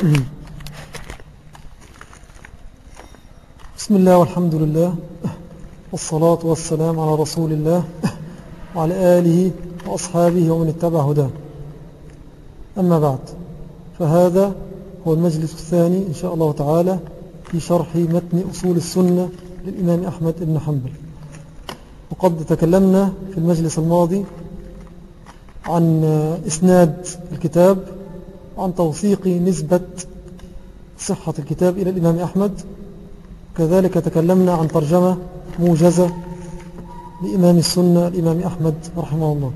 بسم الله والحمد لله والصلاة والسلام على رسول الله وعلى آله وأصحابه ومن اتبع هداه. أما بعد فهذا هو المجلس الثاني إن شاء الله تعالى في شرح متن أصول السنة للإمام أحمد بن حنبل. وقد تكلمنا في المجلس الماضي عن إسناد الكتاب وعن توثيق نسبة صحة الكتاب إلى الإمام أحمد. كذلك تكلمنا عن ترجمة موجزة لإمام السنة الإمام أحمد رحمه الله.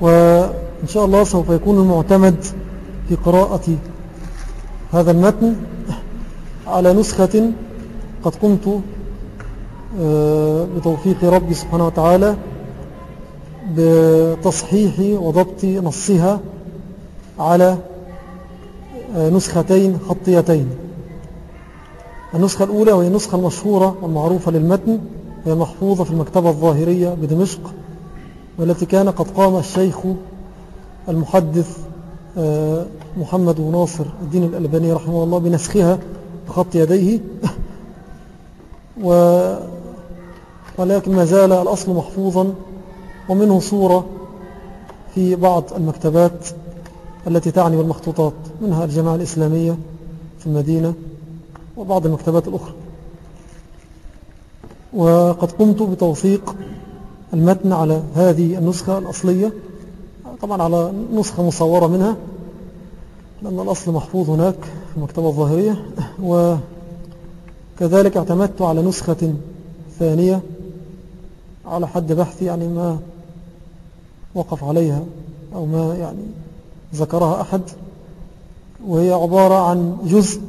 وإن شاء الله سوف يكون المعتمد في قراءة هذا المتن على نسخة قد قمت آه، بتوفيق ربي سبحانه وتعالى بتصحيح وضبط نصها على آه، نسختين خطيتين. النسخة الأولى وهي النسخة المشهورة والمعروفة للمتن هي محفوظة في المكتبة الظاهرية بدمشق والتي كان قد قام الشيخ المحدث آه، محمد وناصر الدين الألباني رحمه الله بنسخها بخط يديه. ولكن ما زال الأصل محفوظا ومنه صورة في بعض المكتبات التي تعني بالمخطوطات منها الجماعة الإسلامية في المدينة وبعض المكتبات الأخرى. وقد قمت بتوثيق المتن على هذه النسخة الأصلية طبعا على نسخة مصورة منها لأن الأصل محفوظ هناك في المكتبة الظاهرية وكذلك اعتمدت على نسخة ثانية على حد بحثي يعني ما وقف عليها أو ما يعني ذكرها أحد وهي عبارة عن جزء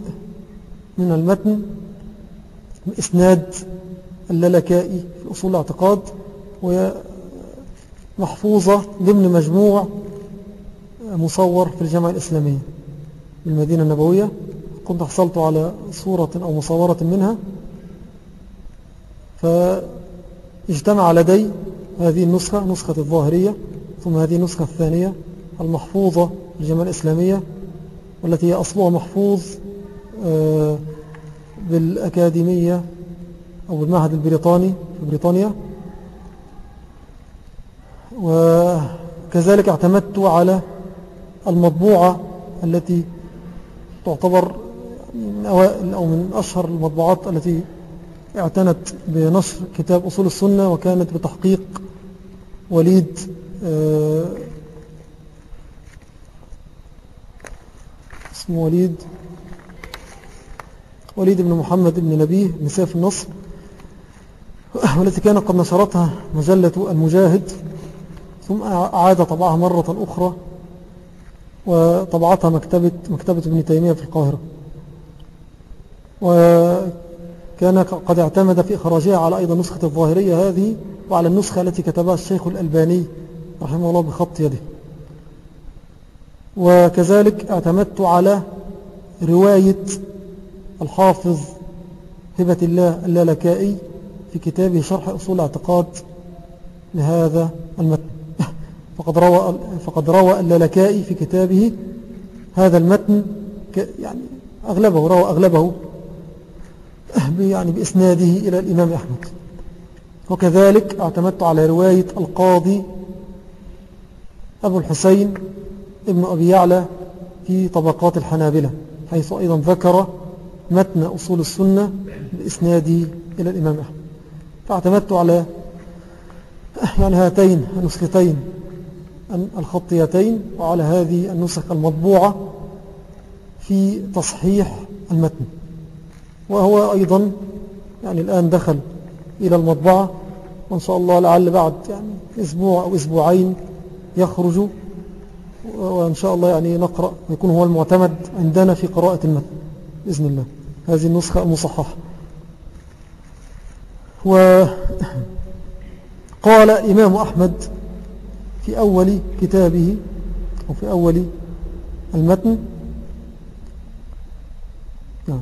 من المتن إسناد اللالكائي في أصول الاعتقاد وهي محفوظة ضمن مجموع مصور في الجامعة الإسلامية بالمدينة النبوية. كنت حصلت على صورة أو مصورة منها. فاجتمع لدي هذه النسخة نسخة الظاهرية. ثم هذه النسخة الثانية المحفوظة الجامعة الإسلامية والتي هي أصلها محفوظ آه، بالأكاديمية أو بالمعهد البريطاني في بريطانيا. وكذلك اعتمدت على المطبوعة التي تعتبر من أوائل أو من أشهر المطبوعات التي اعتنت بنشر كتاب أصول السنة وكانت بتحقيق وليد اسمه وليد وليد بن محمد بن نبيه مساف النصر. والتي كانت قد نشرتها مجلة المجاهد ثم أعاد طبعها مرة أخرى وطبعتها مكتبة, مكتبة ابن تيمية في القاهرة. وكان قد اعتمد في إخراجها على أيضا نسخة الظاهرية هذه وعلى النسخة التي كتبها الشيخ الألباني. رحمه الله بخط يده. وكذلك اعتمدت على رواية الحافظ هبة الله اللالكائي في كتابه شرح أصول الاعتقاد لهذا المتن. فقد روى, فقد روى اللالكائي في كتابه هذا المتن يعني أغلبه روى أغلبه يعني بإسناده إلى الإمام أحمد. وكذلك اعتمدت على رواية القاضي أبو الحسين ابن أبي يعلى في طبقات الحنابلة حيث أيضا ذكر متن أصول السنة بإسناده إلى الإمام أحمد. فاعتمدت على يعني هاتين النسختين الخطيتين وعلى هذه النسخ المطبوعة في تصحيح المتن. وهو أيضا يعني الآن دخل إلى المطبعة وإن شاء الله لعل بعد يعني أسبوع أو أسبوعين يخرج وإن شاء الله يعني نقرأ يكون هو المعتمد عندنا في قراءة المتن بإذن الله. هذه النسخة المصححة وقال إمام أحمد في أول كتابه أو في أول المتن نعم.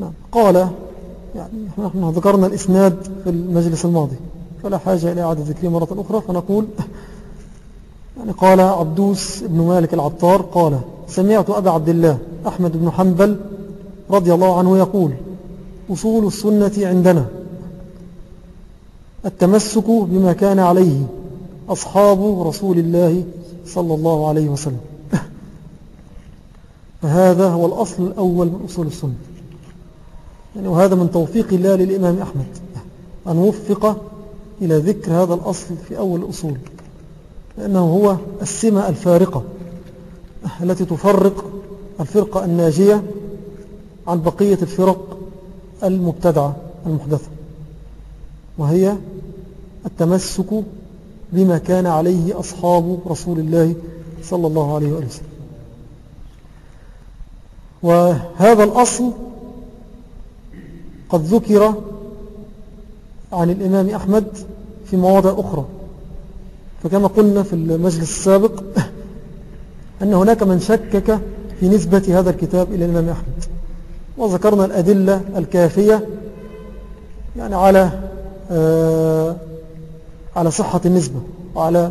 نعم. قال يعني نحن ذكرنا الإسناد في المجلس الماضي. فلا حاجة إلى إعادة ذكره مرة أخرى فنقول يعني قال عبدوس بن مالك العطار قال سمعت أبا عبد الله أحمد بن حنبل رضي الله عنه يقول أصول السنة عندنا التمسك بما كان عليه أصحاب رسول الله صلى الله عليه وسلم. فهذا هو الأصل الأول من أصول السنة. يعني وهذا من توفيق الله للإمام أحمد. أن وفق إلى ذكر هذا الأصل في أول الأصول لأنه هو السمة الفارقة التي تفرق الفرقة الناجية عن بقية الفرق المبتدعة المحدثة وهي التمسك بما كان عليه أصحاب رسول الله صلى الله عليه وسلم. وهذا الأصل قد ذكر عن الإمام أحمد في مواضع أخرى. فكما قلنا في المجلس السابق أن هناك من شكك في نسبة هذا الكتاب إلى الإمام أحمد. وذكرنا الأدلة الكافية يعني على آه على صحة النسبة وعلى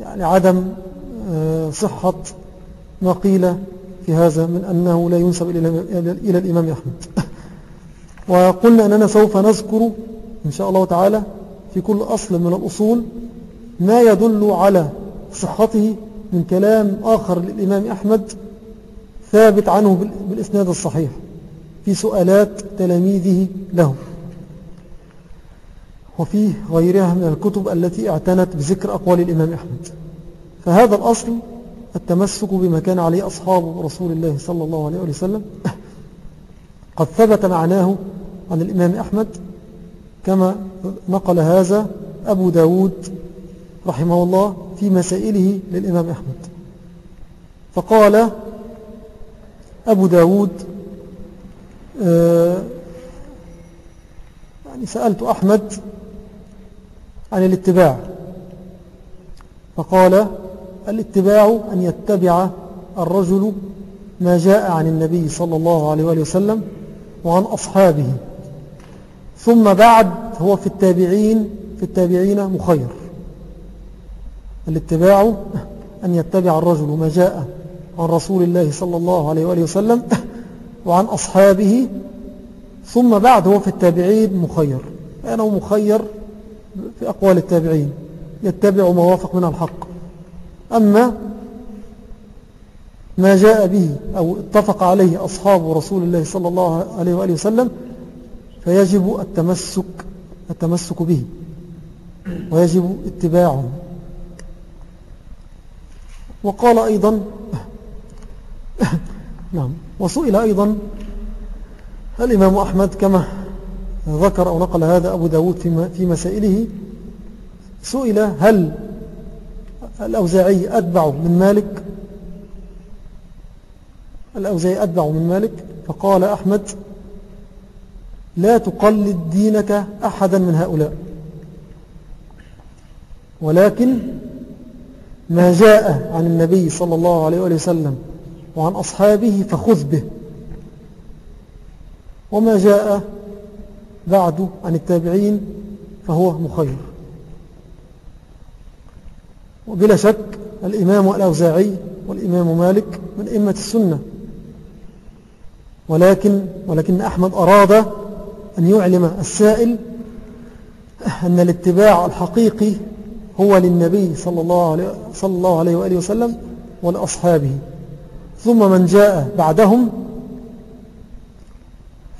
يعني عدم آه صحة ما قيل في هذا من أنه لا ينسب إلى الإمام أحمد. وقلنا أننا سوف نذكر إن شاء الله تعالى في كل أصل من الأصول ما يدل على صحته من كلام آخر للإمام أحمد ثابت عنه بالإسناد الصحيح في سؤالات تلاميذه له. وفي غيرها من الكتب التي اعتنت بذكر أقوال الإمام أحمد. فهذا الأصل التمسك بما كان عليه أصحاب رسول الله صلى الله عليه وسلم. قد ثبت معناه عن الإمام أحمد كما نقل هذا أبو داود رحمه الله في مسائله للإمام أحمد. فقال أبو داود آه، يعني سألت أحمد عن الاتباع. فقال الاتباع أن يتبع الرجل ما جاء عن النبي صلى الله عليه وآله وسلم وعن أصحابه. ثم بعد هو في التابعين في التابعين مخير. الاتباع أن يتبع الرجل ما جاء عن رسول الله صلى الله عليه وآله وسلم وعن أصحابه ثم بعد هو في التابعين مخير. أنه مخير في أقوال التابعين يتبع ما وافق من الحق. أما ما جاء به أو اتفق عليه أصحاب رسول الله صلى الله عليه وآله وسلم فيجب التمسك التمسك به ويجب اتباعه. وقال أيضا نعم وسئل أيضا الإمام أحمد كما ذكر أو نقل هذا أبو داود في مسائله سئل هل الأوزاعي أتبع من مالك؟ الأوزاعي أتبع من مالك؟ فقال أحمد لا تقلد دينك أحدا من هؤلاء. ولكن ما جاء عن النبي صلى الله عليه وسلم وعن أصحابه فخذ به. وما جاء بعد عن التابعين فهو مخير. وبلا شك الإمام الأوزاعي والإمام مالك من إمة السنة. ولكن, ولكن أحمد أراد أن يعلم السائل أن الاتباع الحقيقي هو للنبي صلى الله عليه, صلى الله عليه وآله وسلم ولأصحابه. ثم من جاء بعدهم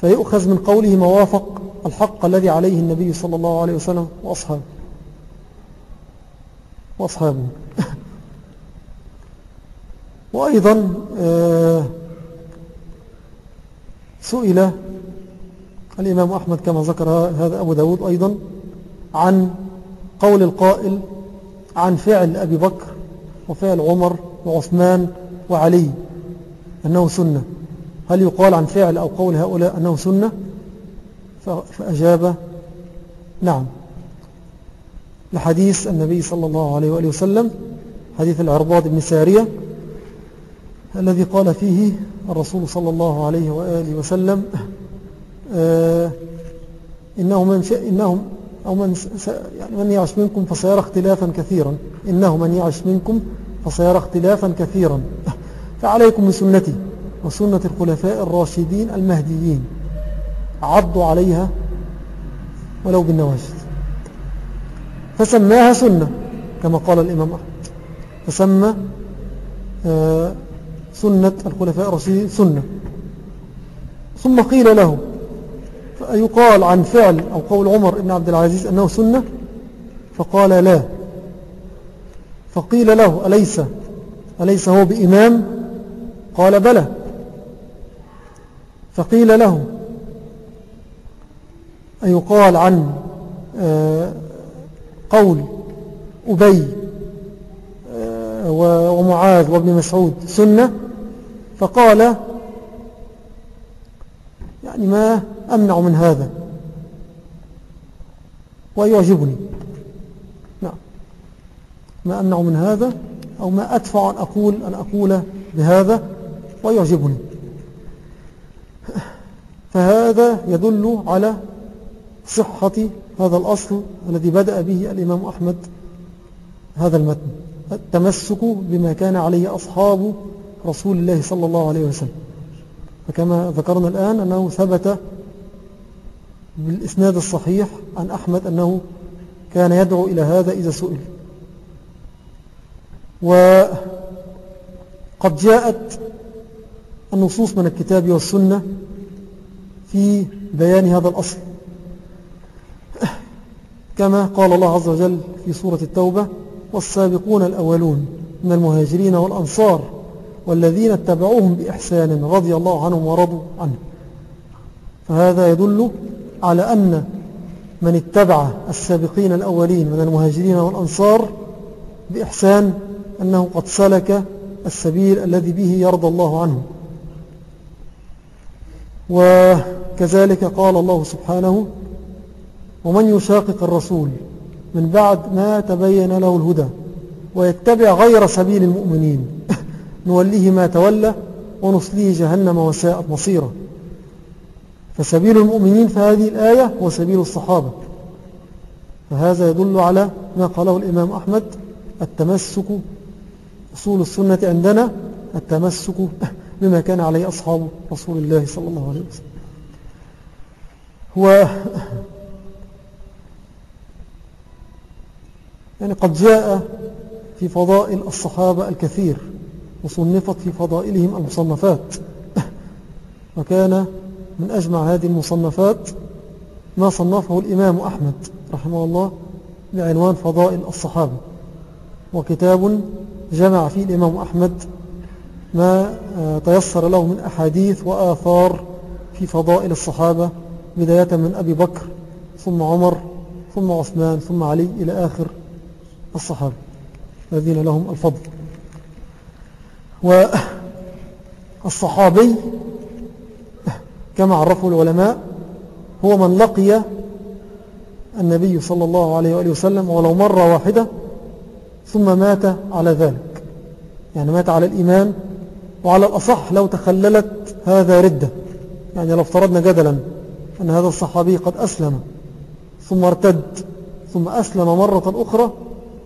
فيؤخذ من قوله موافق الحق الذي عليه النبي صلى الله عليه وسلم وأصحابه. وأصحابه. وأيضا آه، سئل الإمام أحمد كما ذكر هذا أبو داود أيضا عن قول القائل عن فعل أبي بكر وفعل عمر وعثمان وعلي أنه سنة. هل يقال عن فعل أو قول هؤلاء أنه سنة؟ فأجاب نعم. لحديث النبي صلى الله عليه وآله وسلم حديث العرباض بن سارية الذي قال فيه الرسول صلى الله عليه وآله وسلم إنه من, إنهم أو من, يعني من يعش منكم فسيرى اختلافا كثيرا. إنه من يعش منكم فسيرى اختلافا كثيرا. فعليكم بسنتي وسنة الخلفاء الراشدين المهديين. عضوا عليها ولو بالنواجد فسماها سنة كما قال الإمام أحمد. فسمى آه، سنة الخلفاء الراشدين سنة. ثم قيل له فيقال عن فعل أو قول عمر بن عبد العزيز أنه سنة؟ فقال لا. فقيل له أليس؟ أليس هو بإمام؟ قال بلى. فقيل له أيقال عن آه، قول أبي آه، ومعاذ وابن مسعود سنة؟ فقال يعني ما أمنع من هذا. ويعجبني. نعم. ما أمنع من هذا أو ما أدفع أن أقول, أن أقول بهذا ويعجبني. فهذا يدل على صحة هذا الأصل الذي بدأ به الإمام أحمد هذا المتن. التمسك بما كان عليه أصحاب رسول الله صلى الله عليه وسلم. فكما ذكرنا الآن أنه ثبت بالإسناد الصحيح عن أحمد أنه كان يدعو إلى هذا إذا سئل. وقد جاءت النصوص من الكتاب والسنة في بيان هذا الأصل. كما قال الله عز وجل في سورة التوبة والسابقون الأولون من المهاجرين والأنصار والذين اتبعوهم بإحسان رضي الله عنهم ورضوا عنه. فهذا يدل على أن من اتبع السابقين الأولين من المهاجرين والأنصار بإحسان أنه قد سلك السبيل الذي به يرضى الله عنه. وكذلك قال الله سبحانه ومن يشاقق الرسول من بعد ما تبين له الهدى ويتبع غير سبيل المؤمنين نوليه ما تولى ونصليه جهنم وساءت مصيرا فسبيل المؤمنين في هذه الآية هو سبيل الصحابة. فهذا يدل على ما قاله الإمام أحمد التمسك أصول السنة عندنا التمسك بما كان عليه أصحاب رسول الله صلى الله عليه وسلم. هو يعني قد جاء في فضائل الصحابة الكثير وصنفت في فضائلهم المصنفات. وكان من أجمع هذه المصنفات ما صنفه الإمام أحمد رحمه الله بعنوان فضائل الصحابة وكتاب جمع فيه الإمام أحمد ما آه، تيسر له من أحاديث وآثار في فضائل الصحابة بداية من أبي بكر ثم عمر ثم عثمان ثم علي إلى آخر الصحابة. الذين لهم الفضل. والصحابي كما عرفه العلماء هو من لقي النبي صلى الله عليه وآله وسلم ولو مرة واحدة ثم مات على ذلك. يعني مات على الإيمان وعلى الأصح لو تخللت هذا ردة. يعني لو افترضنا جدلا أن هذا الصحابي قد أسلم ثم ارتد ثم أسلم مرة أخرى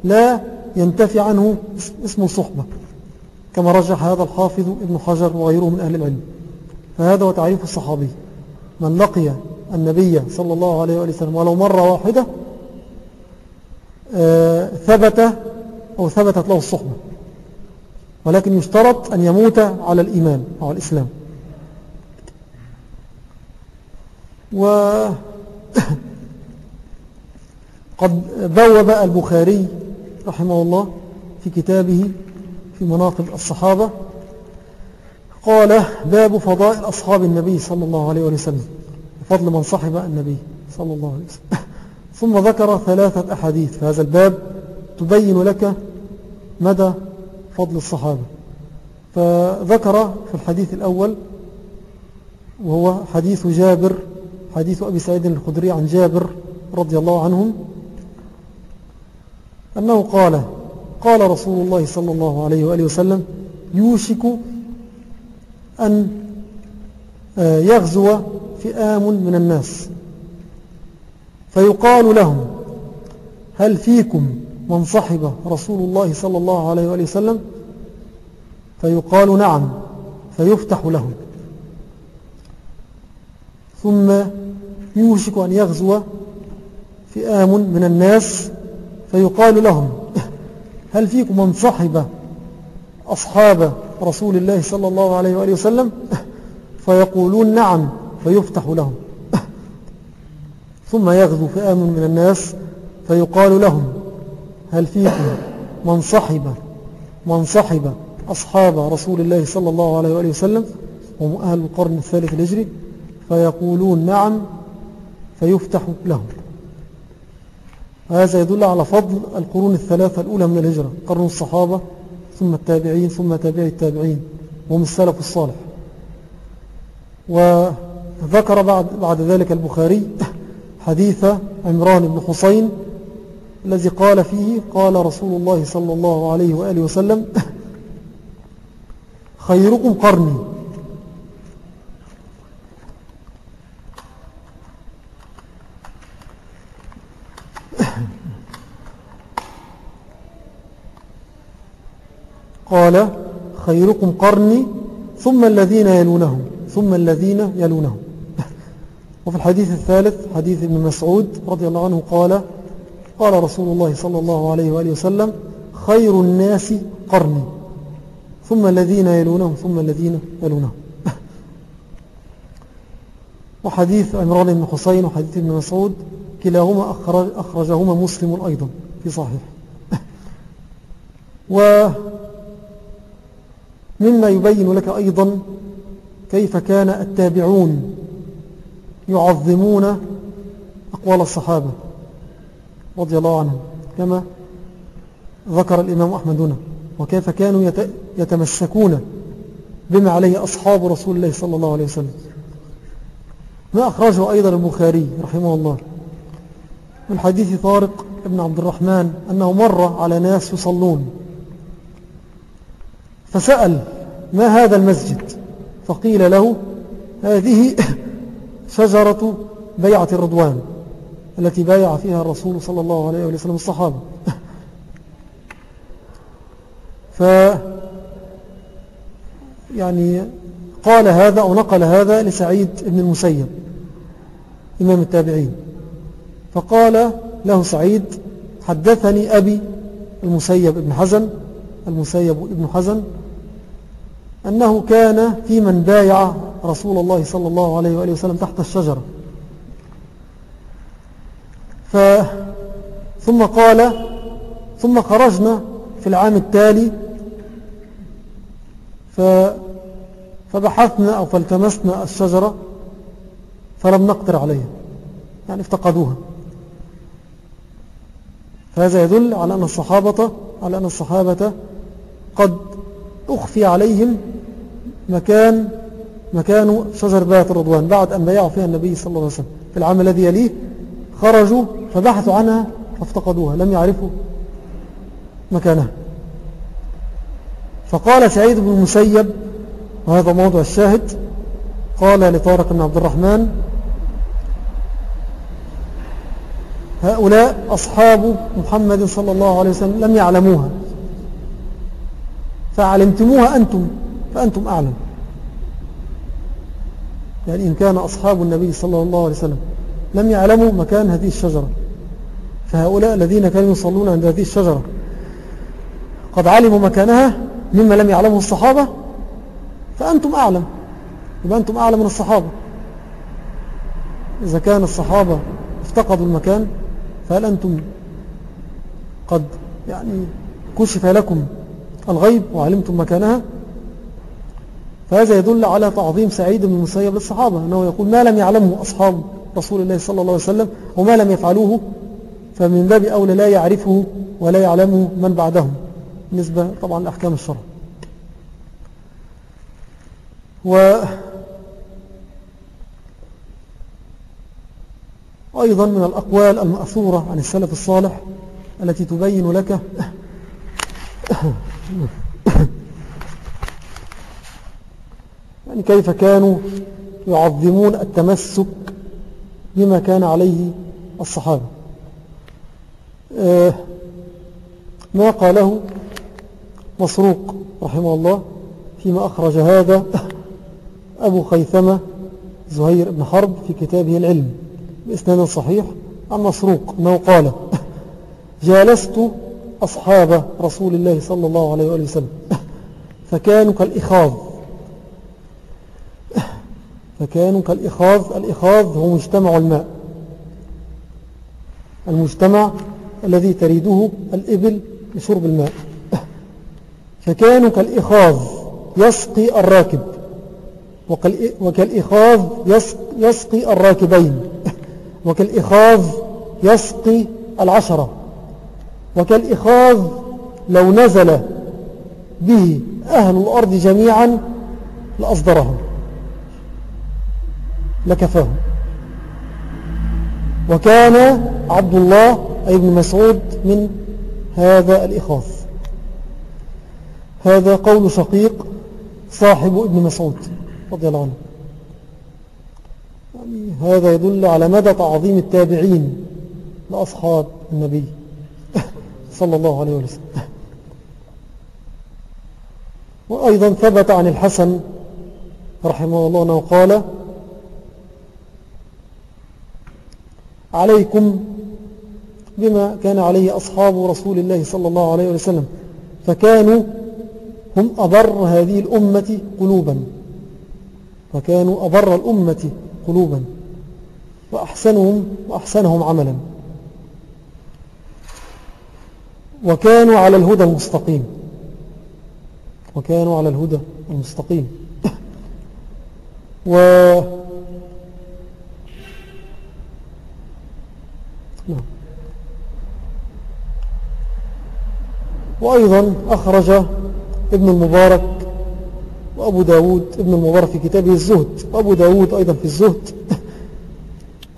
لا ينتفي عنه اسم الصحبة كما رجح هذا الحافظ ابن حجر وغيره من أهل العلم. فهذا هو تعريف الصحابي. من لقي النبي صلى الله عليه وسلم ولو مرة واحدة آه، ثبت أو ثبتت له الصحبة. ولكن يشترط أن يموت على الإيمان أو الإسلام. و قد بوب البخاري رحمه الله في كتابه في مناقب الصحابة قال باب فضائل أصحاب النبي صلى الله عليه وسلم. فضل من صحب النبي صلى الله عليه وسلم. ثم ذكر ثلاثة أحاديث. في هذا الباب تبين لك مدى فضل الصحابة. فذكر في الحديث الأول وهو حديث جابر حديث أبي سعيد الخدري عن جابر رضي الله عنهم أنه قال قال رسول الله صلى الله عليه وآله وسلم يوشك أن آه، يغزو فئام من الناس. فيقال لهم هل فيكم من صحب رسول الله صلى الله عليه وآله وسلم؟ فيقال نعم فيفتح لهم. ثم يوشك أن يغزو فئام من الناس فيقال لهم هل فيكم من صحب أصحاب رسول الله صلى الله عليه وآله وسلم فيقولون نعم فيفتح لهم. ثم يغزو فئام من الناس فيقال لهم هل فيكم من صحب من صحب أصحاب رسول الله صلى الله عليه وآله وسلم؟ هم أهل القرن الثالث الهجري. فيقولون نعم فيفتح لهم. هذا يدل على فضل القرون الثلاثة الأولى من الهجرة قرن الصحابة. ثم التابعين ثم تابعي التابعين وهم السلف الصالح. وذكر بعد, بعد ذلك البخاري حديث عمران بن حسين الذي قال فيه قال رسول الله صلى الله عليه وآله وسلم خيركم قرني. قال خيركم قرني ثم الذين يلونهم ثم الذين يلونهم. وفي الحديث الثالث حديث ابن مسعود رضي الله عنه قال قال رسول الله صلى الله عليه وآله وسلم خير الناس قرني ثم الذين يلونهم ثم الذين يلونهم. وحديث عمران بن حسين وحديث ابن مسعود كلاهما أخرج أخرجهما مسلم أيضا في صحيح. ومما يبين لك أيضا كيف كان التابعون يعظمون أقوال الصحابة رضي الله عنهم كما ذكر الإمام أحمد هنا. وكيف كانوا يتمسكون بما عليه أصحاب رسول الله صلى الله عليه وسلم. ما أخرجه أيضا البخاري رحمه الله. من حديث طارق ابن عبد الرحمن أنه مر على ناس يصلون. فسأل ما هذا المسجد؟ فقيل له هذه شجرة بيعة الرضوان التي بايع فيها الرسول صلى الله عليه وسلم الصحابة. ف يعني قال هذا أو نقل هذا لسعيد بن المسيب إمام التابعين. فقال له سعيد حدثني أبي المسيب ابن حزن المسيب ابن حزن أنه كان في من بايع رسول الله صلى الله عليه وآله وسلم تحت الشجرة ف ثم قال ثم خرجنا في العام التالي ف فبحثنا أو فالتمسنا الشجرة فلم نقدر عليها يعني افتقدوها. فهذا يدل على أن الصحابة على أن الصحابة قد أخفي عليهم مكان مكان شجر بيات الرضوان بعد أن بيعوا فيها النبي صلى الله عليه وسلم. في العام الذي يليه خرجوا فبحثوا عنها فافتقدوها لم يعرفوا مكانها. فقال سعيد بن المسيب وهذا موضع الشاهد قال لطارق بن عبد الرحمن هؤلاء أصحاب محمد صلى الله عليه وسلم لم يعلموها. فعلمتموها أنتم فأنتم أعلم. يعني إن كان أصحاب النبي صلى الله عليه وسلم لم يعلموا مكان هذه الشجرة فهؤلاء الذين كانوا يصلون عند هذه الشجرة قد علموا مكانها مما لم يعلمه الصحابة فأنتم أعلم. يبقى أنتم أعلم من الصحابة. إذا كان الصحابة افتقدوا المكان فهل أنتم قد يعني كشف لكم الغيب وعلمتم مكانها؟ فهذا يدل على تعظيم سعيد بن المسيب للصحابة أنه يقول ما لم يعلمه أصحاب رسول الله صلى الله عليه وسلم وما لم يفعلوه فمن باب أولى لا يعرفه ولا يعلمه من بعدهم. بالنسبة طبعا لأحكام الشرع. و أيضا من الأقوال المأثورة عن السلف الصالح التي تبين لك يعني كيف كانوا يعظمون التمسك بما كان عليه الصحابة؟ آه، ما قاله مسروق رحمه الله فيما أخرج هذا أبو خيثمة زهير بن حرب في كتابه العلم بإسناد صحيح. عن مسروق أنه قال جالست أصحاب رسول الله صلى الله عليه وآله وسلم. فكانوا كالإخاذ فكانوا كالإخاذ الإخاذ هو مجتمع الماء. المجتمع الذي تريده الإبل لشرب الماء. فكانوا كالإخاذ يسقي الراكب. وكالإخاذ يسقي الراكبين. وكالإخاذ يسقي العشرة. وكالإخاذ لو نزل به أهل الأرض جميعا لأصدرهم لكفاهم. وكان عبد الله أي ابن مسعود من هذا الإخاذ. هذا قول شقيق صاحب ابن مسعود رضي الله عنه. يعني هذا يدل على مدى تعظيم التابعين لأصحاب النبي. صلى الله عليه وسلم. وأيضا ثبت عن الحسن رحمه الله أنه قال عليكم بما كان عليه أصحاب رسول الله صلى الله عليه وسلم فكانوا هم أبر هذه الأمة قلوبا وكانوا أبر الأمة قلوبا وأحسنهم, وأحسنهم عملا. وكانوا على الهدى المستقيم وكانوا على الهدى المستقيم و. وأيضا أخرج ابن المبارك وأبو داود ابن المبارك في كتابه الزهد وأبو داود أيضا في الزهد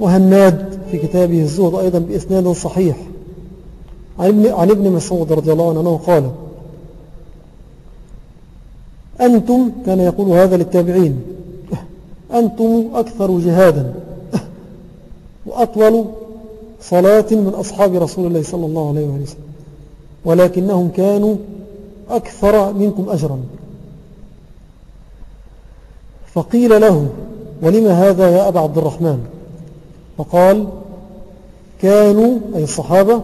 وهناد في كتابه الزهد أيضا بإسناد صحيح عن ابن, مسعود رضي الله عنه قال أنتم كان يقول هذا للتابعين أنتم أكثر جهادا وأطول صلاة من أصحاب رسول الله صلى الله عليه وسلم ولكنهم كانوا أكثر منكم أجرا. فقيل له ولما هذا يا أبا عبد الرحمن؟ فقال كانوا أي الصحابة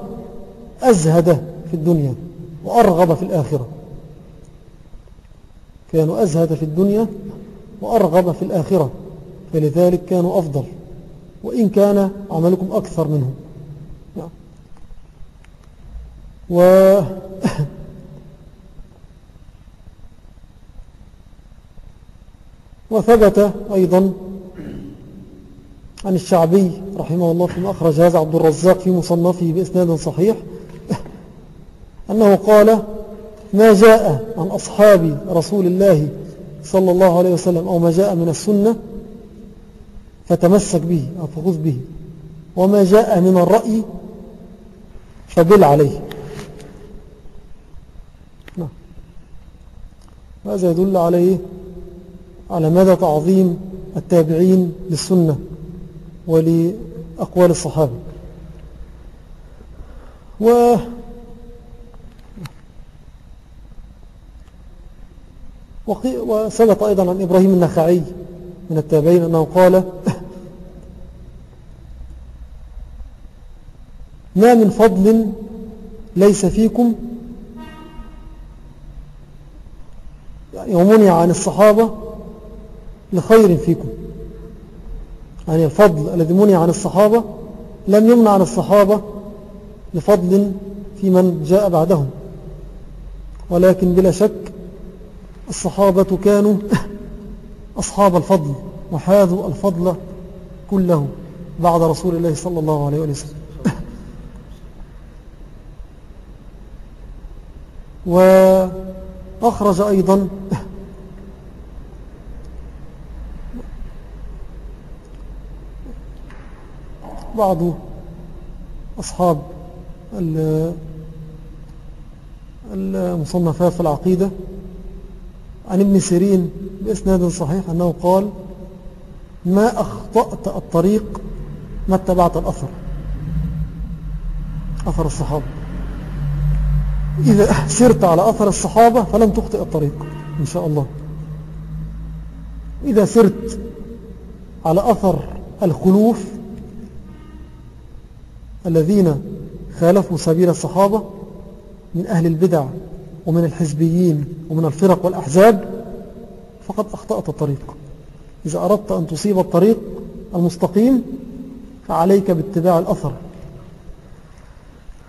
أزهد في الدنيا وأرغب في الآخرة. كانوا أزهد في الدنيا وأرغب في الآخرة فلذلك كانوا أفضل. وإن كان عملكم أكثر منهم. و وثبت أيضا عن الشعبي رحمه الله فيما أخرج هذا عبد الرزاق في مصنفه بإسناد صحيح أنه قال ما جاء عن أصحاب رسول الله صلى الله عليه وسلم أو ما جاء من السنة فتمسك به أو فخذ به وما جاء من الرأي فبل عليه. نعم. هذا يدل عليه؟ على مدى تعظيم التابعين للسنة ولأقوال الصحابة. و وثبت أيضا عن إبراهيم النخعي من التابعين أنه قال ما من فضل ليس فيكم. يومني عن الصحابة لخير فيكم. يعني الفضل الذي منع عن الصحابة لم يمنع عن الصحابة لفضل في من جاء بعدهم. ولكن بلا شك الصحابة كانوا أصحاب الفضل وحاذوا الفضل كله بعد رسول الله صلى الله عليه وسلم. وأخرج أيضا بعض أصحاب المصنفات في العقيدة عن ابن سيرين بإسناد صحيح أنه قال ما أخطأت الطريق ما اتبعت الأثر. أثر الصحابة. إذا سرت على أثر الصحابة فلن تخطئ الطريق إن شاء الله. إذا سرت على أثر الخلوف الذين خالفوا سبيل الصحابة من أهل البدع ومن الحزبيين ومن الفرق والأحزاب فقد أخطأت الطريق. إذا أردت أن تصيب الطريق المستقيم فعليك باتباع الأثر.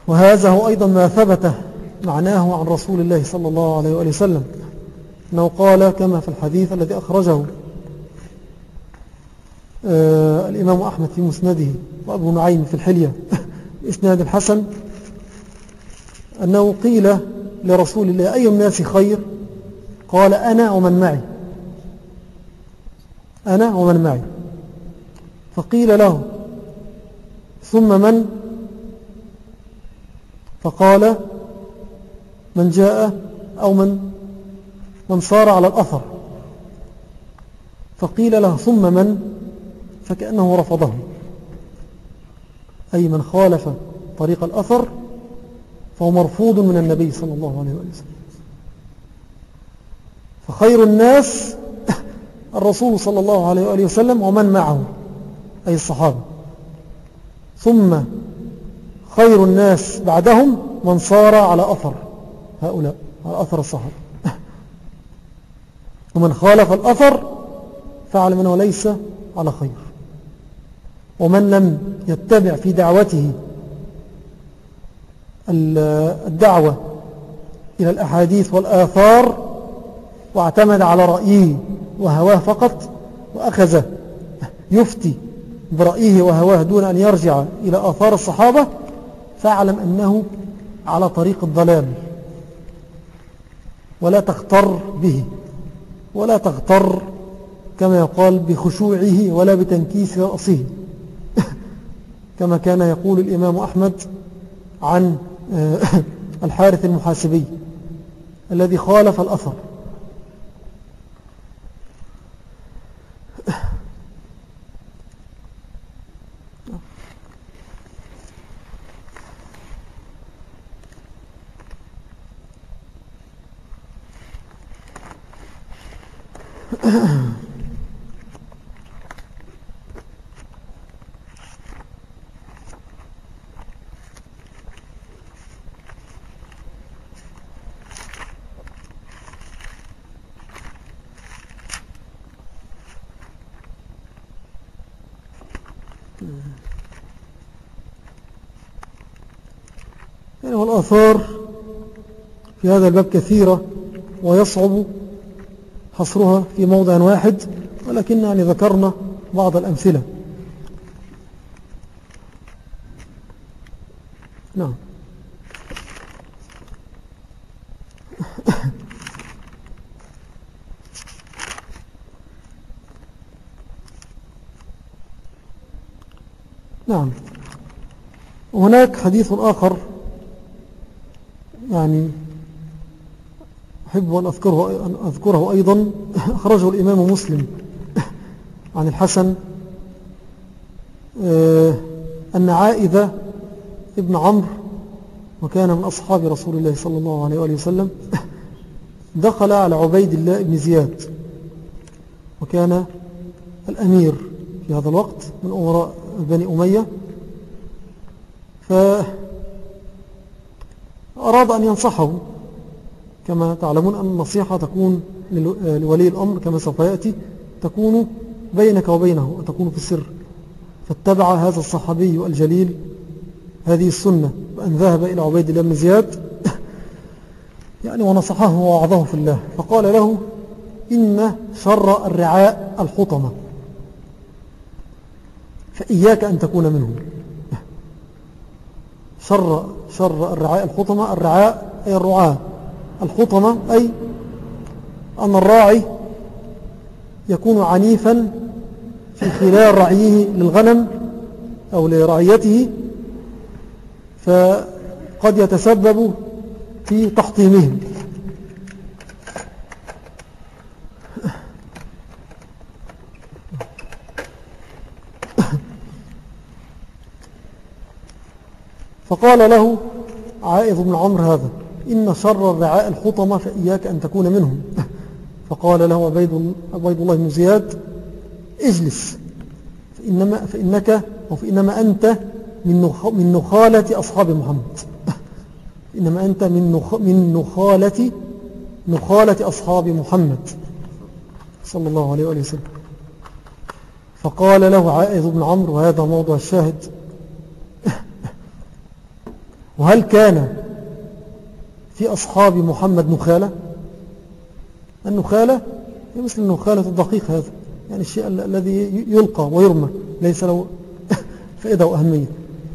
وهذا هو أيضا ما ثبت معناه عن رسول الله صلى الله عليه وآله وسلم أنه قال كما في الحديث الذي أخرجه آه الإمام أحمد في مسنده وأبو نعيم في الحلية بإسناد الحسن أنه قيل لرسول الله أي الناس خير؟ قال أنا ومن معي. أنا ومن معي. فقيل له ثم من؟ فقال من جاء أو من من صار على الأثر. فقيل له ثم من؟ فكأنه رفضه. أي من خالف طريق الأثر فهو مرفوض من النبي صلى الله عليه وسلم. فخير الناس الرسول صلى الله عليه وآله وسلم ومن معه أي الصحابة. ثم خير الناس بعدهم من صار على أثر هؤلاء على أثر الصحابة. ومن خالف الأثر فعلم أنه ليس على خير. ومن لم يتبع في دعوته الدعوة إلى الأحاديث والآثار واعتمد على رأيه وهواه فقط وأخذ يفتي برأيه وهواه دون أن يرجع إلى آثار الصحابة فاعلم أنه على طريق الضلال. ولا تغتر به ولا تغتر كما يقال بخشوعه ولا بتنكيس رأسه. كما كان يقول الإمام أحمد عن الحارث المحاسبي الذي خالف الأثر. يعني والآثار في هذا الباب كثيرة ويصعب حصرها في موضع واحد ولكن يعني ذكرنا بعض الأمثلة. نعم. نعم. وهناك حديث آخر يعني أحب أن أذكره, أن أذكره أيضا. أخرجه الإمام مسلم. عن الحسن. آه، أن عائذة ابن عمرو وكان من أصحاب رسول الله صلى الله عليه وآله وسلم دخل على عبيد الله بن زياد وكان الأمير في هذا الوقت من أمراء بني أمية. فأراد أن ينصحه. كما تعلمون أن النصيحة تكون لولي الأمر كما سوف يأتي تكون بينك وبينه وتكون في السر. فاتبع هذا الصحابي الجليل هذه السنة. وأن ذهب إلى عبيد الله بن زياد يعني ونصحه ووعظه في الله. فقال له إن شر الرعاء الحطمة فإياك أن تكون منهم. شر, شر الرعاء الحطمة الرعاء أي الرعاة. الحطمة أي أن الراعي يكون عنيفا في خلال رعيه للغنم أو لرعيته فقد يتسبب في تحطيمهم. فقال له عائذ بن عمرو هذا إن شر الرعاء الحطمة فإياك أن تكون منهم. فقال له عبيد, الله بن زياد اجلس فإنما فإنك أو فإنما أنت من نخالة أصحاب محمد. إنما أنت من من نخالة نخالة أصحاب محمد صلى الله عليه وسلم. فقال له عائذ بن عمرو وهذا موضوع الشاهد. وهل كان في أصحاب محمد نخالة؟ النخالة هي مثل النخالة الدقيق هذا يعني الشيء الذي يلقى ويرمى ليس له فائدة وأهمية.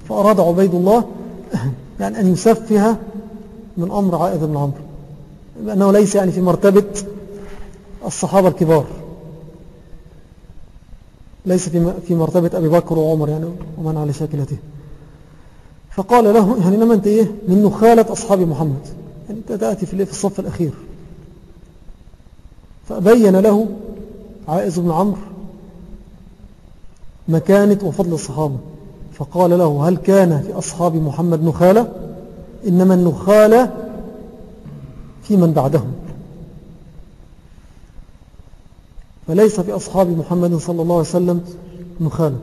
فأراد عبيد الله يعني أن يسفها من أمر عائد بن عمرو لأنه ليس يعني في مرتبة الصحابة الكبار ليس في مرتبة أبي بكر وعمر يعني ومن على شاكلته. فقال له يعني لما أنت إيه من نخالة أصحاب محمد. يعني أنت تأتي في الصف الأخير. فبين له عائز بن عمرو مكانة وفضل الصحابة. فقال له هل كان في أصحاب محمد نخالة؟ إنما النخالة في من بعدهم. فليس في أصحاب محمد صلى الله عليه وسلم نخالة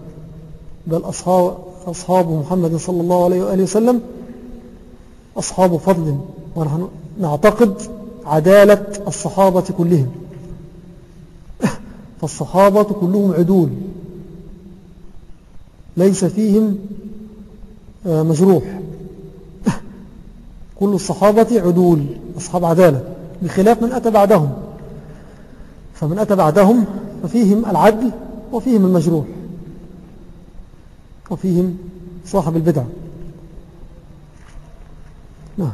بل أصحاب, أصحاب محمد صلى الله عليه وآله وسلم أصحاب فضل ونحن نعتقد عدالة الصحابة كلهم. فالصحابة كلهم عدول. ليس فيهم آه، مجروح. كل الصحابة عدول أصحاب عدالة. بخلاف من أتى بعدهم. فمن أتى بعدهم ففيهم العدل وفيهم المجروح. وفيهم صاحب البدع. نعم.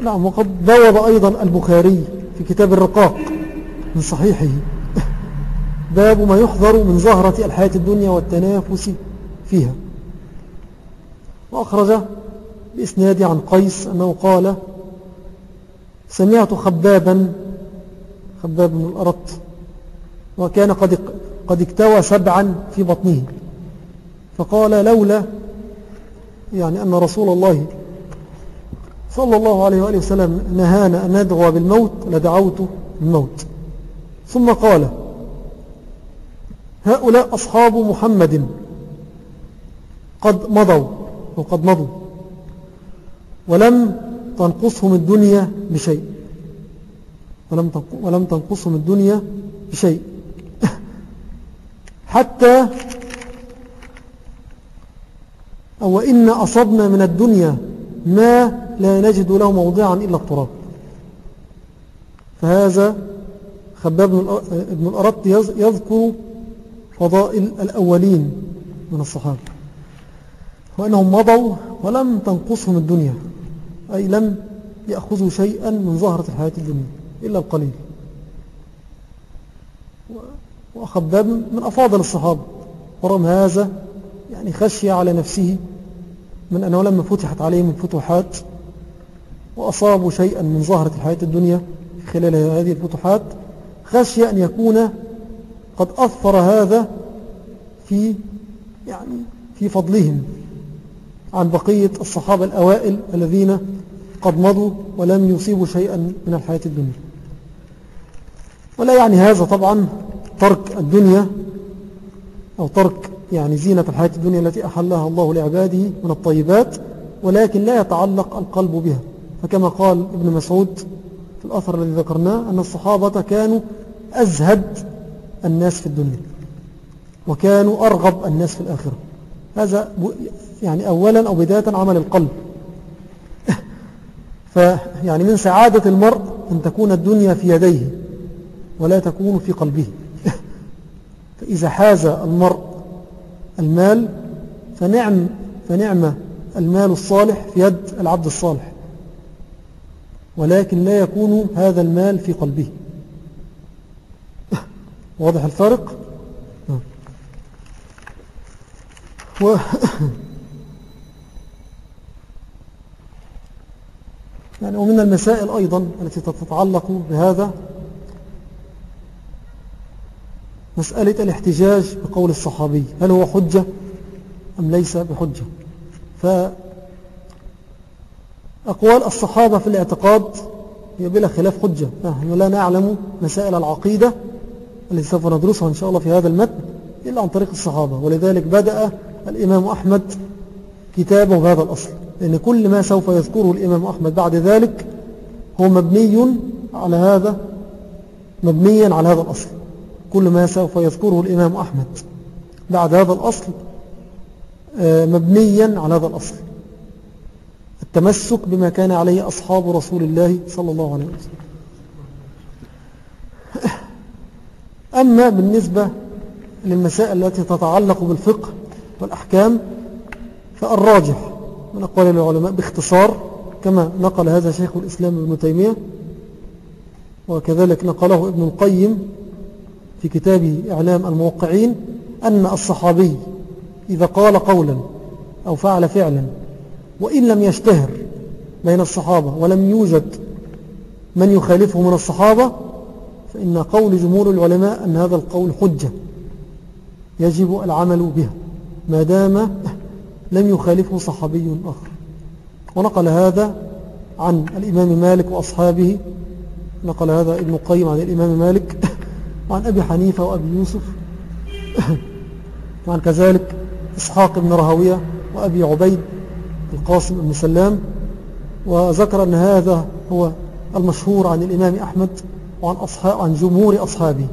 نعم وقد بوض أيضا البخاري في كتاب الرقاق من صحيحه. باب ما يحذر من زهرة الحياة الدنيا والتنافس فيها. وأخرج بإسناد عن قيس أنه قال سمعت خبابا خباب من الأرط وكان قد قد اكتوى سبعا في بطنه. فقال لولا يعني أن رسول الله صلى الله عليه وآله وسلم نهانا أن ندعو بالموت لدعوت بالموت. ثم قال هؤلاء أصحاب محمد قد مضوا وقد مضوا ولم تنقصهم الدنيا بشيء. ولم تنقصهم الدنيا بشيء. حتى أو إن أصبنا من الدنيا ما لا نجد له موضعا إلا التراب. فهذا خباب بن الأرط يذكر فضائل الأولين من الصحابة وأنهم مضوا ولم تنقصهم الدنيا أي لم يأخذوا شيئا من ظهرة الحياة الدنيا إلا القليل. وخباب من أفاضل الصحابة. ورغم هذا يعني خشي على نفسه من أنه لما فتحت عليهم الفتوحات وأصابوا شيئا من ظهرة الحياة الدنيا خلال هذه الفتوحات خشي أن يكون قد أثر هذا في يعني في فضلهم عن بقية الصحابة الأوائل الذين قد مضوا ولم يصيبوا شيئا من الحياة الدنيا. ولا يعني هذا طبعا ترك الدنيا أو ترك يعني زينة الحياة الدنيا التي أحلها الله لعباده من الطيبات ولكن لا يتعلق القلب بها. فكما قال ابن مسعود في الأثر الذي ذكرناه أن الصحابة كانوا أزهد الناس في الدنيا وكانوا أرغب الناس في الآخرة. هذا يعني أولا أو بداية عمل القلب. فيعني من سعادة المرء أن تكون الدنيا في يديه ولا تكون في قلبه. فإذا حاز المرء المال فنعم فنعم المال الصالح في يد العبد الصالح. ولكن لا يكون هذا المال في قلبه. واضح الفرق؟ و يعني ومن المسائل أيضا التي تتعلق بهذا مسألة الاحتجاج بقول الصحابي هل هو حجة أم ليس بحجة؟ فأقوال الصحابة في الاعتقاد هي بلا خلاف حجة. نحن لا نعلم مسائل العقيدة التي سوف ندرسها إن شاء الله في هذا المتن إلا عن طريق الصحابة. ولذلك بدأ الإمام أحمد كتابه بهذا الأصل لأن كل ما سوف يذكره الإمام أحمد بعد ذلك هو مبني على هذا مبنيا على هذا الأصل. كل ما سوف يذكره الإمام أحمد بعد هذا الأصل آه، مبنيا على هذا الأصل. التمسك بما كان عليه أصحاب رسول الله صلى الله عليه وسلم. أما بالنسبة للمسائل التي تتعلق بالفقه والأحكام فالراجح من أقوال العلماء باختصار كما نقل هذا شيخ الإسلام ابن تيمية وكذلك نقله ابن القيم في كتابه إعلام الموقعين أن الصحابي إذا قال قولا أو فعل فعلا وإن لم يشتهر بين الصحابة ولم يوجد من يخالفه من الصحابة فإن قول جمهور العلماء أن هذا القول حجة يجب العمل بها ما دام لم يخالفه صحابي آخر. ونقل هذا عن الإمام مالك وأصحابه نقل هذا ابن القيم عن الإمام مالك وعن أبي حنيفة وأبي يوسف. وعن كذلك إسحاق بن رهوية وأبي عبيد القاسم بن سلام. وذكر أن هذا هو المشهور عن الإمام أحمد وعن أصحاب عن جمهور أصحابه.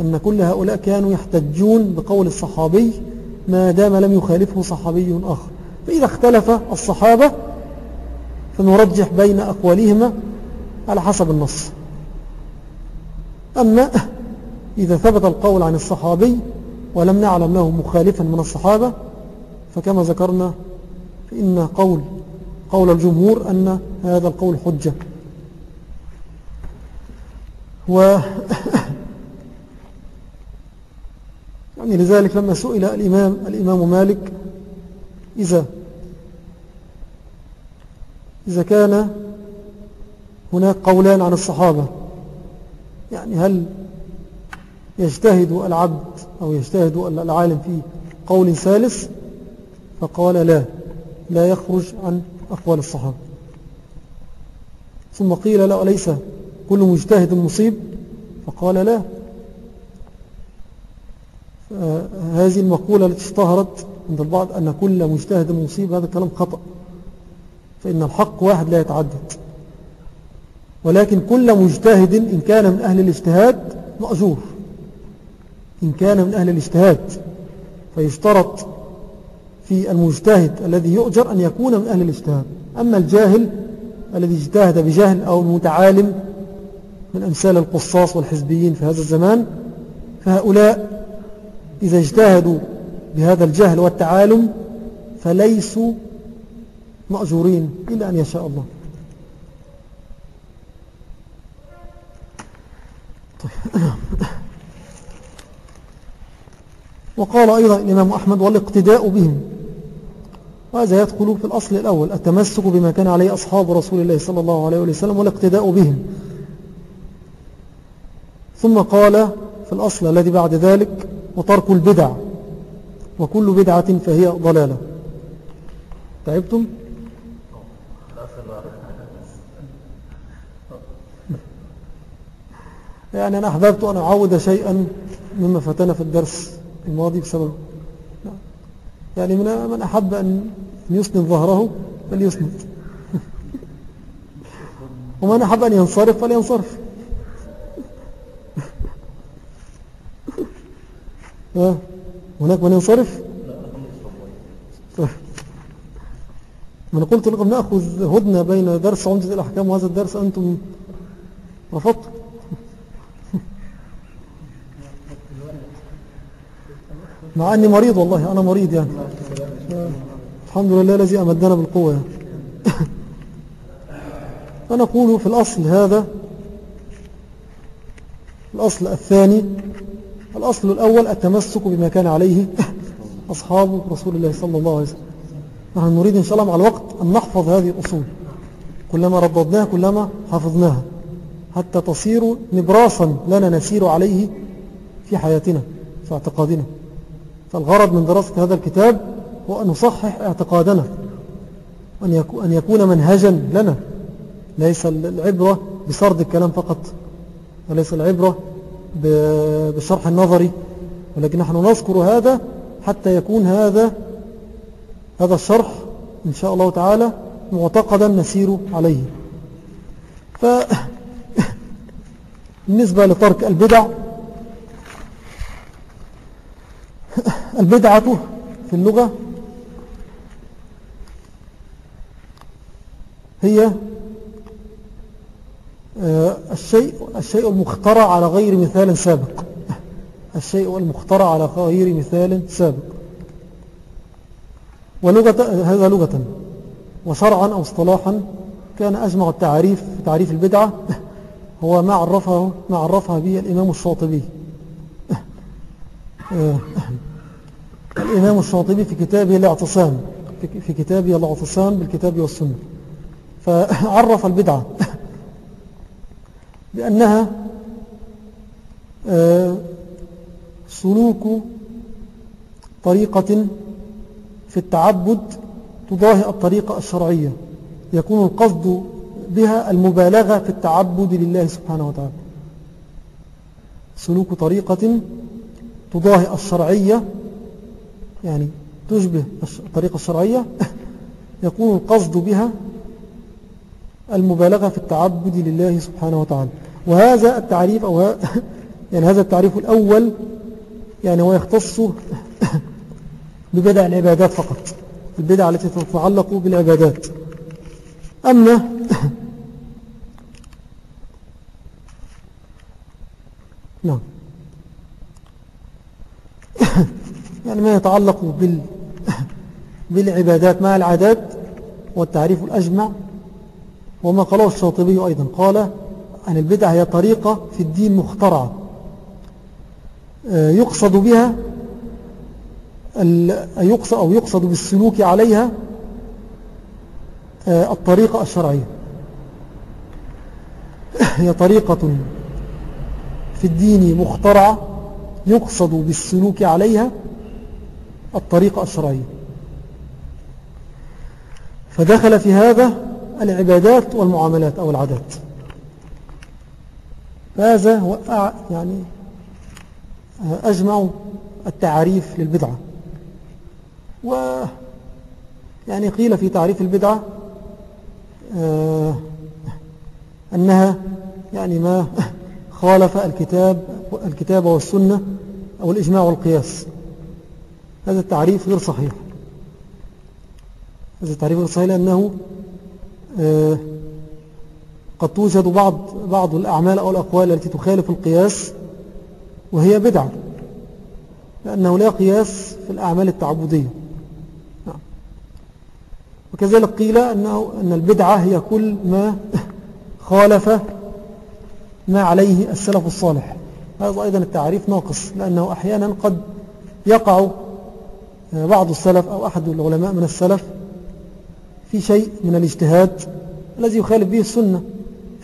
أن كل هؤلاء كانوا يحتجون بقول الصحابي ما دام لم يخالفه صحابي آخر. فإذا اختلف الصحابة فنرجح بين أقوالهما على حسب النص. أما إذا ثبت القول عن الصحابي ولم نعلم له مخالفا من الصحابة فكما ذكرنا فإن قول قول الجمهور أن هذا القول حجة. و يعني لذلك لما سئل الإمام, الإمام مالك إذا إذا كان هناك قولان عن الصحابة يعني هل يجتهد العبد أو يجتهد العالم في قول ثالث؟ فقال لا لا يخرج عن أقوال الصحابة. ثم قيل لا ليس كل مجتهد مصيب؟ فقال لا. هذه المقولة التي اشتهرت عند البعض أن كل مجتهد مصيب هذا كلام خطأ. فإن الحق واحد لا يتعدد. ولكن كل مجتهد إن كان من أهل الاجتهاد مأجور. إن كان من أهل الاجتهاد فيشترط في المجتهد الذي يؤجر أن يكون من أهل الاجتهاد. أما الجاهل الذي اجتهد بجهل أو المتعالم من أمثال القصاص والحزبيين في هذا الزمان فهؤلاء إذا اجتهدوا بهذا الجهل والتعالم فليسوا مأجورين إلا أن يشاء الله. وقال أيضا الإمام أحمد والاقتداء بهم. وهذا يدخل في الأصل الأول؟ التمسك بما كان عليه أصحاب رسول الله صلى الله عليه وسلم والاقتداء بهم. ثم قال في الأصل الذي بعد ذلك وترك البدع. وكل بدعة فهي ضلالة. تعبتم؟ يعني أنا أحببت أن أعود شيئا مما فتنا في الدرس الماضي بسبب يعني من من أحب أن يسند ظهره فليسند. ومن أحب أن ينصرف فلينصرف. هناك من ينصرف؟ من قلت لكم نأخذ هدنة بين درس عمدة الأحكام وهذا الدرس أنتم رفضتم مع أني مريض والله أنا مريض يعني. الحمد لله الذي أمدنا بالقوة. يعني. فنقول في الأصل هذا الأصل الثاني الأصل الأول التمسك بما كان عليه أصحاب رسول الله صلى الله عليه وسلم. نحن نريد إن شاء الله مع الوقت أن نحفظ هذه الأصول. كلما رددناها كلما حفظناها. حتى تصير نبراسا لنا نسير عليه في حياتنا في اعتقادنا. فالغرض من دراسة هذا الكتاب هو أن نصحح اعتقادنا أن يكون منهجا لنا. ليس العبرة بسرد الكلام فقط وليس العبرة بالشرح النظري. ولكن نحن نذكر هذا حتى يكون هذا هذا الشرح إن شاء الله تعالى معتقدا نسير عليه. ف بالنسبة لترك البدع البدعة في اللغة هي آه، الشيء, الشيء المخترع على غير مثال سابق. الشيء المخترع على غير مثال سابق. ولغة هذا لغة وشرعا أو اصطلاحا كان أجمع التعريف في تعريف البدعة. هو ما عرفه ما عرفها به الإمام الشاطبي. آه، الإمام الشاطبي في كتابه الاعتصام في كتابه الاعتصام بالكتاب والسنة. فعرف البدعة بأنها آه، سلوك طريقة في التعبد تضاهي الطريقة الشرعية. يكون القصد بها المبالغة في التعبد لله سبحانه وتعالى. سلوك طريقة تضاهي الشرعية يعني تشبه الطريقة الشرعية يكون القصد بها المبالغة في التعبد لله سبحانه وتعالى. وهذا التعريف أو يعني هذا التعريف الأول يعني هو يختص ببدع العبادات فقط البدع التي تتعلق بالعبادات. أما نعم. يعني ما يتعلق بال بالعبادات مع العادات والتعريف الأجمع. وما قاله الشاطبي أيضا قال أن البدعة هي طريقة في الدين مخترعة. آه، يقصد بها يقصد أو يقصد بالسلوك عليها آه، الطريقة الشرعية. هي طريقة في الدين مخترعة يقصد بالسلوك عليها الطريقة الشرعية فدخل في هذا العبادات والمعاملات أو العادات. فهذا هو يعني أجمع التعريف للبدعة. و يعني قيل في تعريف البدعة آه، أنها يعني ما خالف الكتاب الكتاب والسنة أو الإجماع والقياس. هذا التعريف غير صحيح. هذا التعريف غير صحيح لأنه آه، قد توجد بعض, بعض الأعمال أو الأقوال التي تخالف القياس وهي بدعة لأنه لا قياس في الأعمال التعبدية. نعم. وكذلك قيل أنه أن البدعة هي كل ما خالف ما عليه السلف الصالح. هذا أيضا التعريف ناقص لأنه أحيانا قد يقع بعض السلف أو أحد العلماء من السلف في شيء من الاجتهاد الذي يخالف به السنة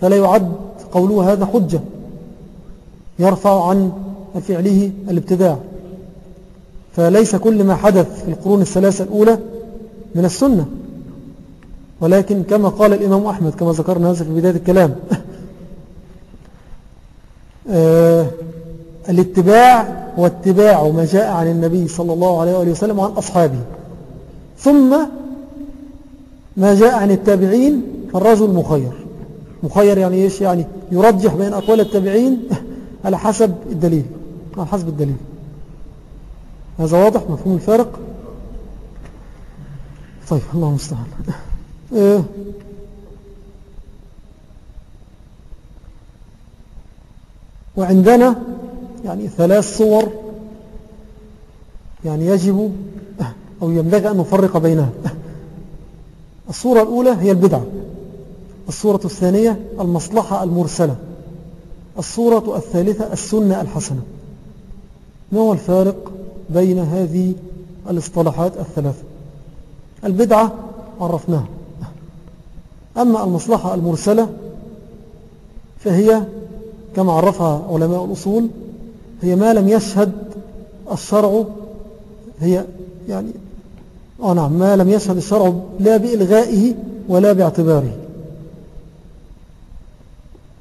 فلا يعد قوله هذا حجة يرفع عن فعله الابتداع. فليس كل ما حدث في القرون الثلاثة الأولى من السنة. ولكن كما قال الإمام أحمد كما ذكرنا هذا في بداية الكلام آه، الاتباع واتباع ما جاء عن النبي صلى الله عليه وآله وسلم وعن أصحابه. ثم ما جاء عن التابعين فالرجل مخير. مخير يعني إيش؟ يعني يرجح بين أقوال التابعين على حسب الدليل على حسب الدليل. هذا واضح؟ مفهوم الفارق؟ طيب الله المستعان. إيه. وعندنا يعني ثلاث صور يعني يجب أو ينبغي أن نفرق بينها. الصورة الأولى هي البدعة. الصورة الثانية المصلحة المرسلة. الصورة الثالثة السنة الحسنة. ما هو الفارق بين هذه الاصطلاحات الثلاثة؟ البدعة عرفناها. أما المصلحة المرسلة فهي كما عرفها علماء الأصول هي ما لم يشهد الشرع هي يعني آه نعم ما لم يشهد الشرع لا بإلغائه ولا باعتباره.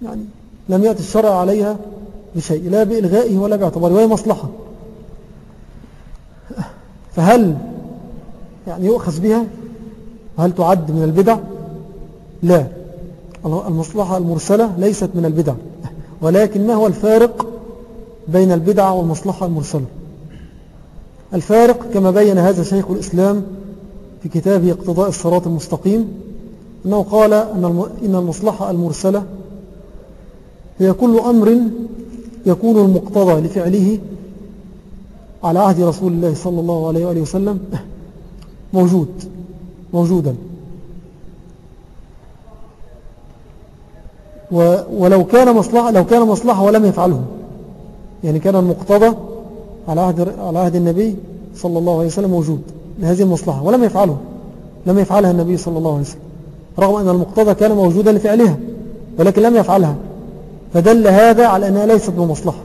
يعني لم يأتي الشرع عليها بشيء لا بإلغائه ولا باعتباره وهي مصلحة. فهل يعني يؤخذ بها؟ هل تعد من البدع؟ لا المصلحة المرسلة ليست من البدع ولكن ما هو الفارق بين البدع والمصلحة المرسلة. الفارق كما بين هذا شيخ الإسلام في كتابه اقتضاء الصراط المستقيم أنه قال إن المصلحة المرسلة هي كل أمر يكون المقتضى لفعله على عهد رسول الله صلى الله عليه وآله وسلم موجود موجودا. ولو كان مصلحة لو كان مصلحة ولم يفعله. يعني كان المقتضى على عهد على عهد النبي صلى الله عليه وسلم موجود لهذه المصلحة ولم يفعله لم يفعلها النبي صلى الله عليه وسلم رغم أن المقتضى كان موجودا لفعلها ولكن لم يفعلها فدل هذا على أنها ليست بمصلحة.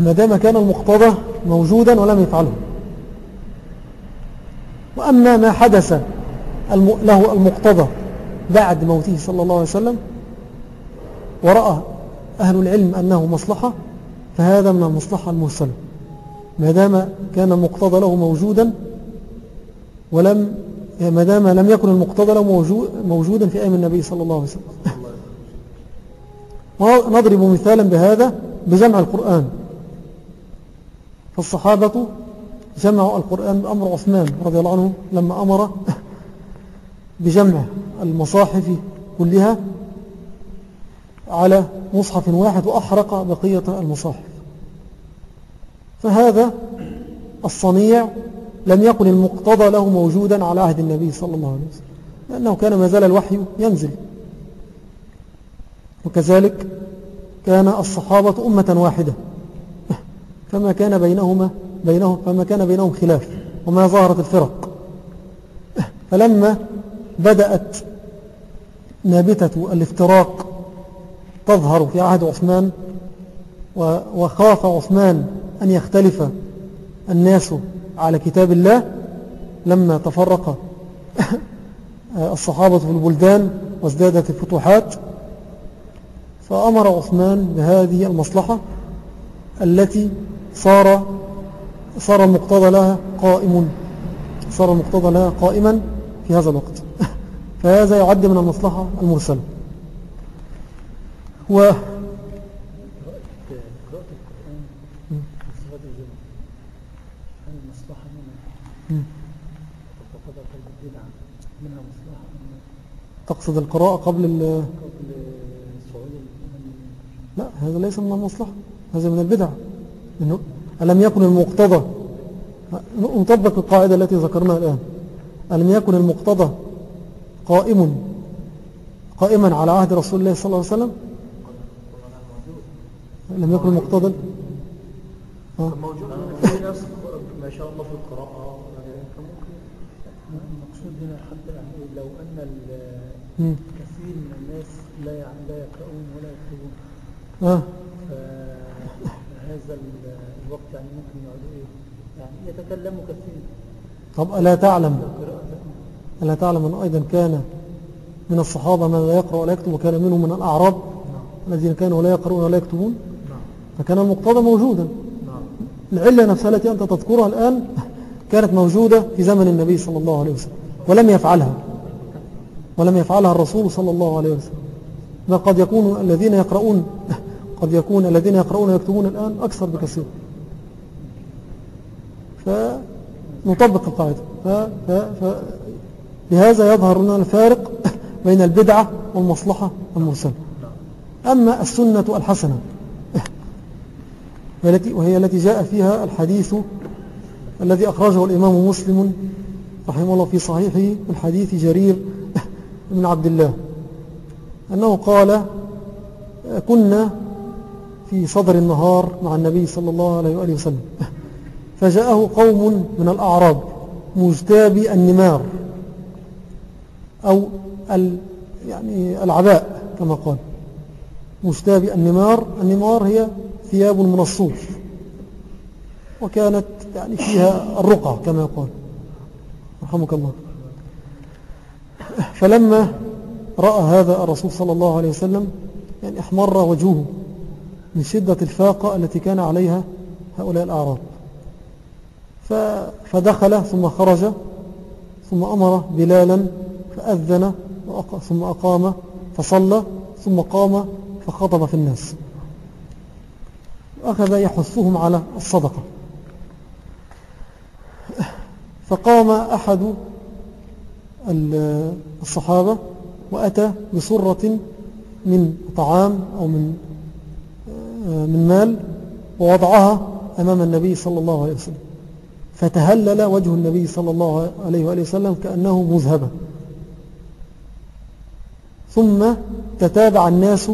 ما دام كان المقتضى موجودا ولم يفعله. وأما ما حدث له المقتضى بعد موته صلى الله عليه وسلم ورأى أهل العلم أنه مصلحة فهذا من المصلحة المرسلة. ما دام كان المقتضى له موجودا ولم ما دام لم يكن المقتضى له موجودا في أيام النبي صلى الله عليه وسلم. ونضرب مثالا بهذا بجمع القرآن. فالصحابة جمعوا القرآن بأمر عثمان رضي الله عنه لما أمر بجمع المصاحف كلها على مصحف واحد وأحرق بقية المصاحف فهذا الصنيع لم يكن المقتضى له موجودا على عهد النبي صلى الله عليه وسلم لأنه كان ما زال الوحي ينزل. وكذلك كان الصحابة أمة واحدة فما كان بينهما بينهم فما كان بينهم خلاف وما ظهرت الفرق. فلما بدأت نابتة الافتراق تظهر في عهد عثمان وخاف عثمان أن يختلف الناس على كتاب الله لما تفرق الصحابة في البلدان وازدادت الفتوحات. فأمر عثمان بهذه المصلحة التي صار صار المقتضى لها قائم صار المقتضى لها قائما في هذا الوقت. فهذا يعد من المصلحة المرسلة. و تقصد القراءة قبل ال لا هذا ليس من المصلحة هذا من البدع. إنه ألم يكن المقتضى نطبق القاعدة التي ذكرناها الآن. ألم يكن المقتضى قائم قائما على عهد رسول الله صلى الله عليه وسلم؟ لم يكن المقتضى موجود ما شاء الله في القراءة المقصود هنا حتى يعني لو أن كثير من الناس لا لا يقرؤون ولا يكتبون. آه. فهذا الوقت يعني ممكن يقعدوا إيه؟ يعني يتكلموا كثير. طب ألا تعلم؟ ألا تعلم أن أيضا كان من الصحابة من لا يقرأ ولا يكتب وكان منهم من الأعراب الذين كانوا لا يقرؤون ولا يكتبون؟ فكان المقتضى موجودا. العلة نفسها التي أنت تذكرها الآن كانت موجودة في زمن النبي صلى الله عليه وسلم ولم يفعلها. ولم يفعلها الرسول صلى الله عليه وسلم. ما قد يكون الذين يقرؤون قد يكون الذين يقرؤون ويكتبون الآن أكثر بكثير. فنطبق القاعدة. ف... ف... ف... بهذا يظهر لنا الفارق بين البدعة والمصلحة المرسلة. أما السنة الحسنة وهي التي جاء فيها الحديث الذي أخرجه الإمام مسلم رحمه الله في صحيحه الحديث جرير من عبد الله أنه قال كنا في صدر النهار مع النبي صلى الله عليه وآله وسلم فجاءه قوم من الأعراب مجتابي النمار أو يعني العباء كما قال مجتابي النمار النمار هي ثياب من الصوف. وكانت يعني فيها الرقع كما يقال. رحمك الله. فلما رأى هذا الرسول صلى الله عليه وسلم يعني أحمر وجهه من شدة الفاقة التي كان عليها هؤلاء الأعراب. فدخل ثم خرج ثم أمر بلالا فأذن ثم أقام فصلى ثم قام فخطب في الناس. وأخذ يحثهم على الصدقة. فقام أحد الصحابة وأتى بصرة من طعام أو من من مال ووضعها أمام النبي صلى الله عليه وسلم. فتهلل وجه النبي صلى الله عليه وآله وسلم كأنه مذهبا. ثم تتابع الناس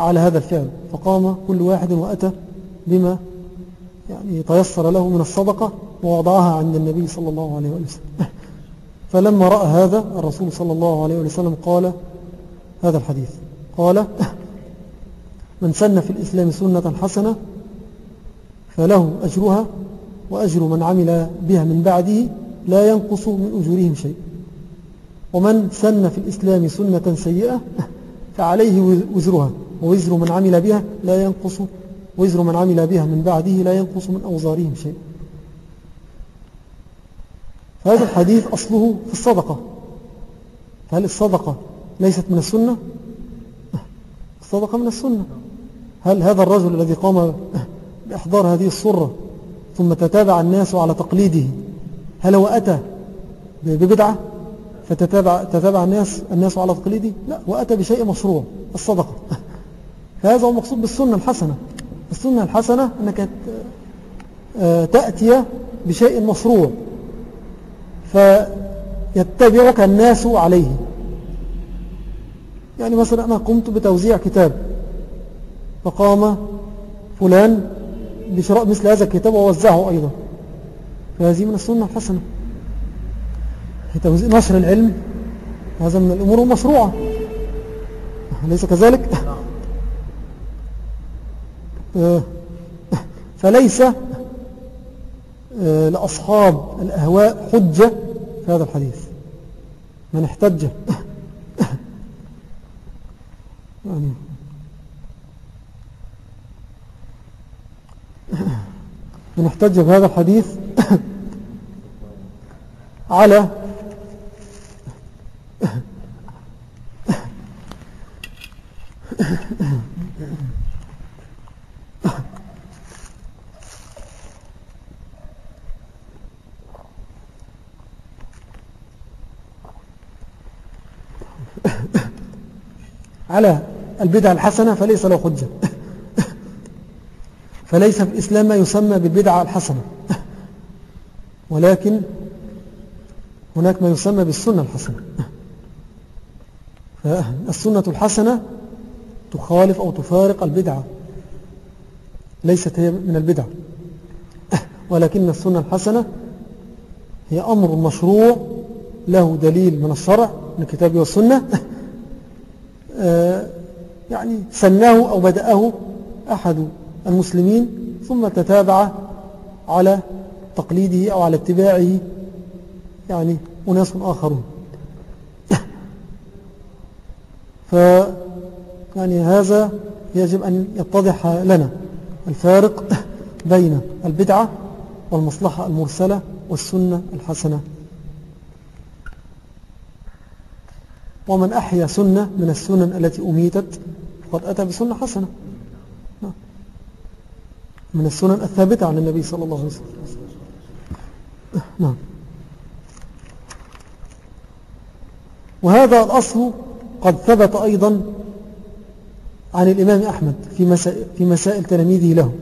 على هذا الفعل. فقام كل واحد وأتى بما يعني تيسر له من الصدقة ووضعها عند النبي صلى الله عليه وسلم. فلما رأى هذا الرسول صلى الله عليه وسلم قال هذا الحديث. قال من سن في الإسلام سنة حسنة فله أجرها وأجر من عمل بها من بعده لا ينقص من أجورهم شيء. ومن سن في الإسلام سنة سيئة فعليه وزرها ووزر من عمل بها لا ينقص وزر من عمل بها من بعده لا ينقص من أوزارهم شيء. فهذا الحديث أصله في الصدقة. هل الصدقة ليست من السنة؟ الصدقة من السنة. هل هذا الرجل الذي قام بإحضار هذه الصرة ثم تتابع الناس على تقليده هل هو أتى ببدعة فتتابع تتابع الناس الناس على تقليده؟ لا وأتى بشيء مشروع الصدقة. فهذا هو مقصود بالسنة الحسنة. السنة الحسنة أنك آه، تأتي بشيء مشروع فيتبعك الناس عليه. يعني مثلا أنا قمت بتوزيع كتاب فقام فلان بشراء مثل هذا الكتاب ووزعه أيضا. فهذه من السنة الحسنة. نشر العلم هذا من الأمور المشروعة. ليس كذلك؟ آه، فليس آه، لأصحاب الأهواء حجة في هذا الحديث من احتج يعني من احتج بهذا الحديث على على البدع الحسنة فليس له حجة. فليس في الإسلام ما يسمى بالبدعة الحسنة. ولكن هناك ما يسمى بالسنة الحسنة. السنة الحسنة تخالف أو تفارق البدعة. ليست هي من البدع. ولكن السنة الحسنة هي أمر مشروع له دليل من الشرع من الكتاب والسنة. يعني سناه أو بدأه أحد المسلمين ثم تتابع على تقليده أو على اتباعه يعني أناس آخرون. ف يعني هذا يجب أن يتضح لنا الفارق بين البدعة والمصلحة المرسلة والسنة الحسنة. ومن أحيا سنة من السنن التي أميتت فقد أتى بسنة حسنة. من السنن الثابتة عن النبي صلى الله عليه وسلم. نعم. وهذا الأصل قد ثبت أيضا عن الإمام أحمد في مسائل, في مسائل تلاميذه له.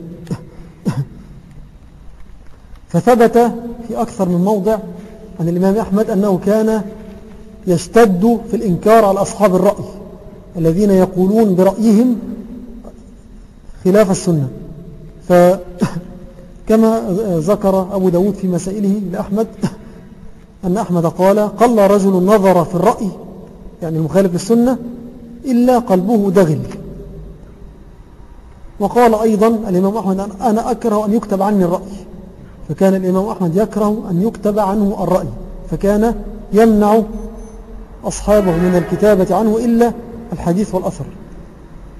فثبت في أكثر من موضع عن الإمام أحمد أنه كان يشتد في الإنكار على أصحاب الرأي الذين يقولون برأيهم خلاف السنة. فكما ذكر أبو داود في مسائله لأحمد أن أحمد قال قل رجل نظر في الرأي يعني المخالف للسنة إلا قلبه دغل. وقال أيضا الإمام أحمد أنا أكره أن يكتب عني الرأي. فكان الإمام أحمد يكره أن يكتب عنه الرأي فكان يمنع أصحابه من الكتابة عنه إلا الحديث والأثر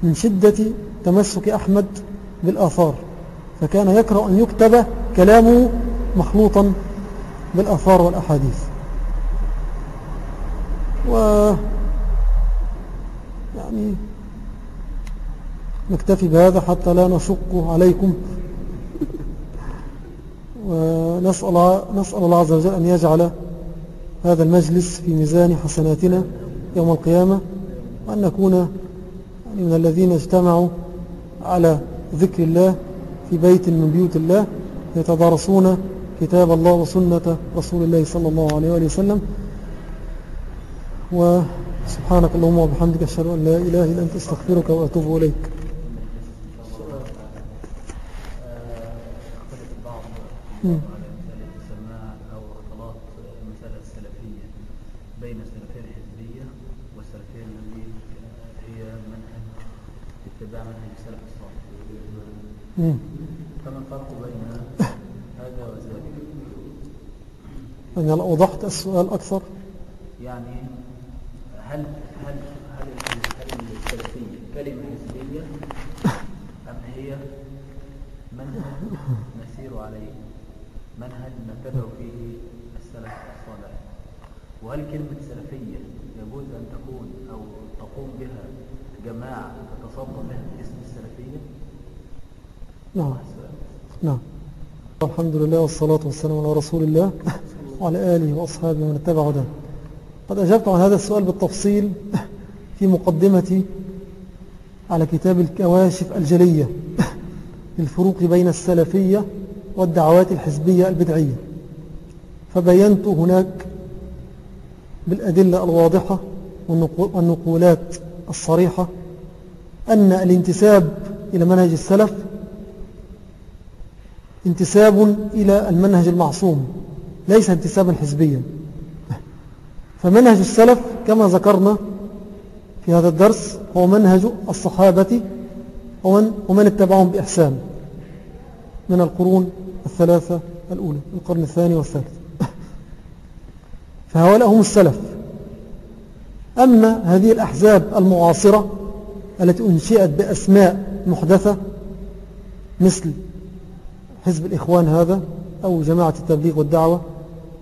من شدة تمسك أحمد بالآثار فكان يكره أن يكتب كلامه مخلوطا بالآثار والأحاديث. و يعني نكتفي بهذا حتى لا نشق عليكم. ونسأل نسأل الله عز وجل أن يجعل هذا المجلس في ميزان حسناتنا يوم القيامة وأن نكون يعني من الذين اجتمعوا على ذكر الله في بيت من بيوت الله يتدارسون كتاب الله وسنة رسول الله صلى الله عليه وآله وسلم. وسبحانك اللهم وبحمدك أشهد أن لا إله إلا أنت أستغفرك وأتوب إليك. على مسألة السماع أو اختلاط المسألة السلفية بين السلفية الحزبية والسلفية التي هي منهج اتباع منهج السلف الصالح فما الفرق بين هذا وذلك؟ أنا لو وضحت السؤال أكثر. يعني هل هل هل هل السلفية كلمة حزبية أم هي منهج نسير عليه؟ منهج نتبع فيه السلف الصالح. وهل كلمة سلفية يجوز أن تكون أو تقوم بها جماعة تتصدى بها اسم السلفية؟ نعم. نعم. الحمد لله والصلاة والسلام على رسول الله وعلى آله وأصحابه ومن اتبع هداه. قد أجبت عن هذا السؤال بالتفصيل في مقدمتي على كتاب الكواشف الجلية للفروق بين السلفية والدعوات الحزبية البدعية. فبينت هناك بالأدلة الواضحة والنقولات الصريحة أن الانتساب إلى منهج السلف انتساب إلى المنهج المعصوم ليس انتسابا حزبيا. فمنهج السلف كما ذكرنا في هذا الدرس هو منهج الصحابة ومن, ومن اتبعهم بإحسان من القرون الثلاثة الأولى القرن الثاني والثالث. فهؤلاء هم السلف. أما هذه الأحزاب المعاصرة التي أنشئت بأسماء محدثة مثل حزب الإخوان هذا أو جماعة التبليغ والدعوة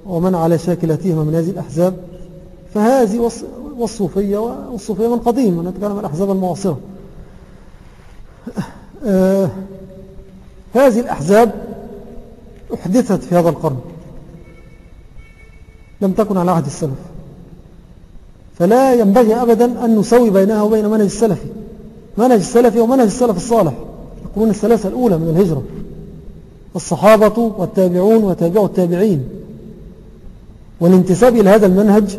ومن على شاكلتهما من هذه الأحزاب فهذه والصوفية والصوفية من قديم نتكلم عن الأحزاب المعاصرة. آه هذه الأحزاب أحدثت في هذا القرن لم تكن على عهد السلف. فلا ينبغي أبدا أن نسوي بينها وبين منهج السلفي منهج السلفي ومنهج السلف الصالح. يقولون الثلاثة الأولى من الهجرة. الصحابة والتابعون وتابعوا التابعين. والانتساب إلى هذا المنهج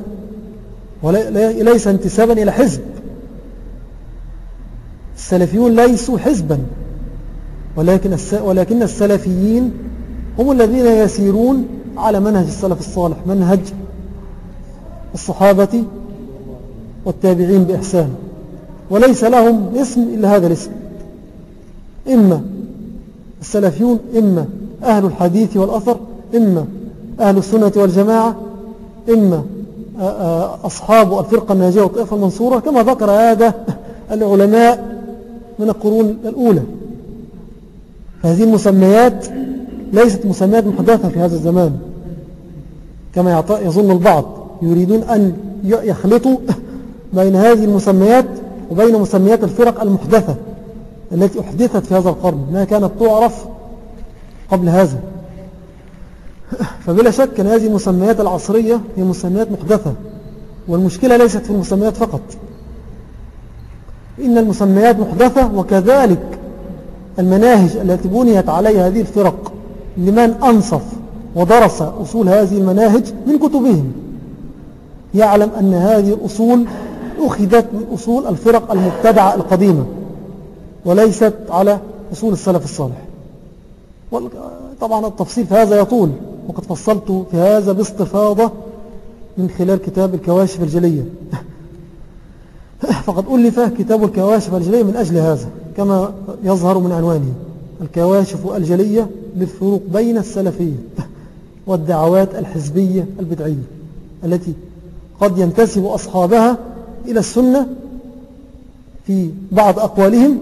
وليس انتسابا إلى حزب. السلفيون ليسوا حزبا. ولكن ولكن السلفيين هم الذين يسيرون على منهج السلف الصالح. منهج الصحابة والتابعين بإحسان. وليس لهم اسم إلا هذا الاسم. إما السلفيون إما أهل الحديث والأثر إما أهل السنة والجماعة إما أصحاب الفرقة الناجية والطائفة المنصورة كما ذكر هذا العلماء من القرون الأولى. هذه المسميات ليست مسميات محدثة في هذا الزمان. كما يظن البعض يريدون أن يخلطوا بين هذه المسميات وبين مسميات الفرق المحدثة التي أحدثت في هذا القرن ما كانت تعرف قبل هذا. فبلا شك أن هذه المسميات العصرية هي مسميات محدثة والمشكلة ليست في المسميات فقط. إن المسميات محدثة وكذلك المناهج التي بنيت عليها هذه الفرق لمن أنصف ودرس أصول هذه المناهج من كتبهم. يعلم أن هذه الأصول أخذت من أصول الفرق المبتدعة القديمة وليست على أصول السلف الصالح. طبعا التفصيل في هذا يطول وقد فصلت في هذا باستفاضة من خلال كتاب الكواشف الجلية. فقد ألف كتاب الكواشف الجلية من أجل هذا كما يظهر من عنوانه. الكواشف الجلية للفروق بين السلفية والدعوات الحزبية البدعية التي قد ينتسب أصحابها إلى السنة في بعض أقوالهم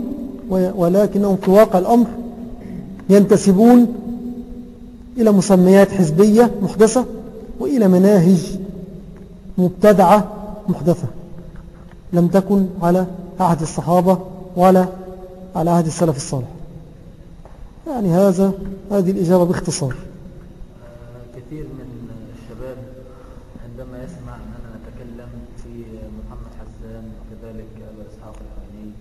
ولكنهم في واقع الأمر ينتسبون إلى مسميات حزبية محدثة وإلى مناهج مبتدعة محدثة. لم تكن على عهد الصحابة ولا على عهد السلف الصالح. يعني هذا هذه الإجابة باختصار. آه، كثير من الشباب عندما يسمع أننا نتكلم في محمد حسان وكذلك أبا إسحاق الحويني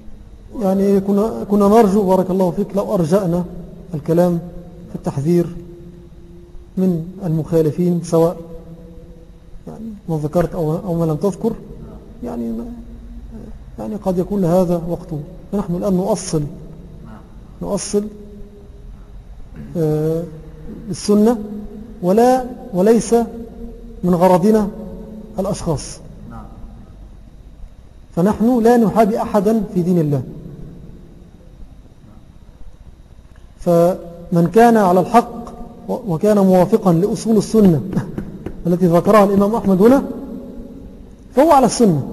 يعني كنا, كنا نرجو بارك الله فيك لو أرجأنا الكلام في التحذير من المخالفين سواء يعني ما ذكرت أو, أو ما لم تذكر. يعني يعني قد يكون لهذا وقته فنحن الآن نؤصل نؤصل آه، السنة ولا وليس من غرضنا الأشخاص. فنحن لا نحابي أحدا في دين الله. فمن كان على الحق وكان موافقا لأصول السنة التي ذكرها الإمام أحمد هنا فهو على السنة.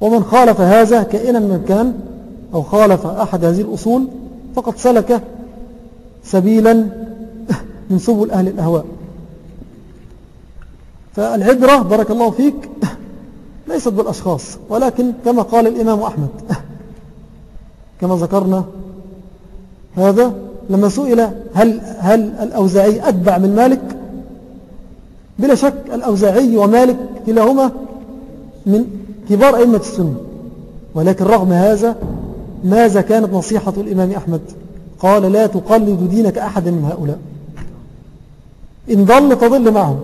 ومن خالف هذا كائنا من كان أو خالف أحد هذه الأصول فقد سلك سبيلا من سبل أهل الأهواء. فالعبرة بارك الله فيك ليست بالأشخاص ولكن كما قال الإمام أحمد كما ذكرنا هذا لما سئل هل, هل الأوزاعي أتبع من مالك؟ بلا شك الأوزاعي ومالك كلاهما من كبار أئمة السنة ولكن رغم هذا ماذا كانت نصيحة الإمام أحمد؟ قال لا تقلد دينك أحد من هؤلاء. إن ضل تضل معهم.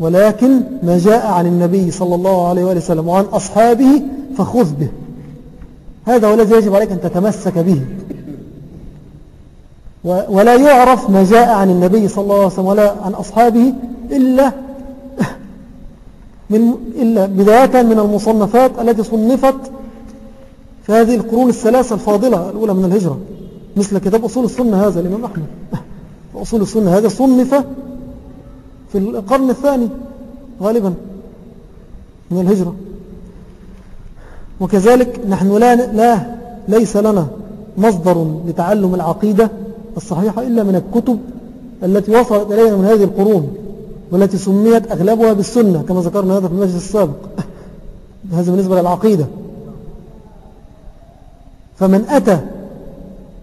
ولكن ما جاء عن النبي صلى الله عليه وآله وسلم وعن أصحابه فخذ به. هذا هو الذي يجب عليك أن تتمسك به. ولا يعرف ما جاء عن النبي صلى الله عليه وسلم ولا عن أصحابه إلا من إلا بداية من المصنفات التي صنفت في هذه القرون الثلاثة الفاضلة الأولى من الهجرة. مثل كتاب أصول السنة هذا الإمام أحمد. أصول السنة هذا صنف في القرن الثاني غالبا من الهجرة. وكذلك نحن لا, لا ليس لنا مصدر لتعلم العقيدة الصحيحة إلا من الكتب التي وصلت إلينا من هذه القرون والتي سميت أغلبها بالسنة كما ذكرنا هذا في المجلس السابق. هذا بالنسبة للعقيدة. فمن أتى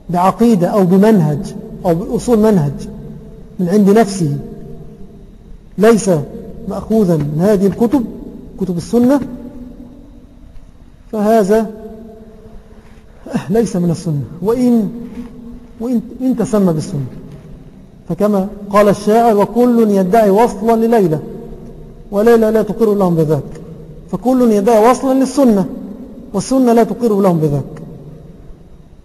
بعقيدة أو بمنهج أو بأصول منهج من عند نفسه ليس مأخوذا من هذه الكتب كتب السنة فهذا ليس من السنة. وإن, وإن إن تسمى بالسنة. فكما قال الشاعر وكل يدعي وصلا لليلى وليلى لا تقر لهم بذاك. فكل يدعي وصلا للسنة والسنة لا تقر لهم بذاك.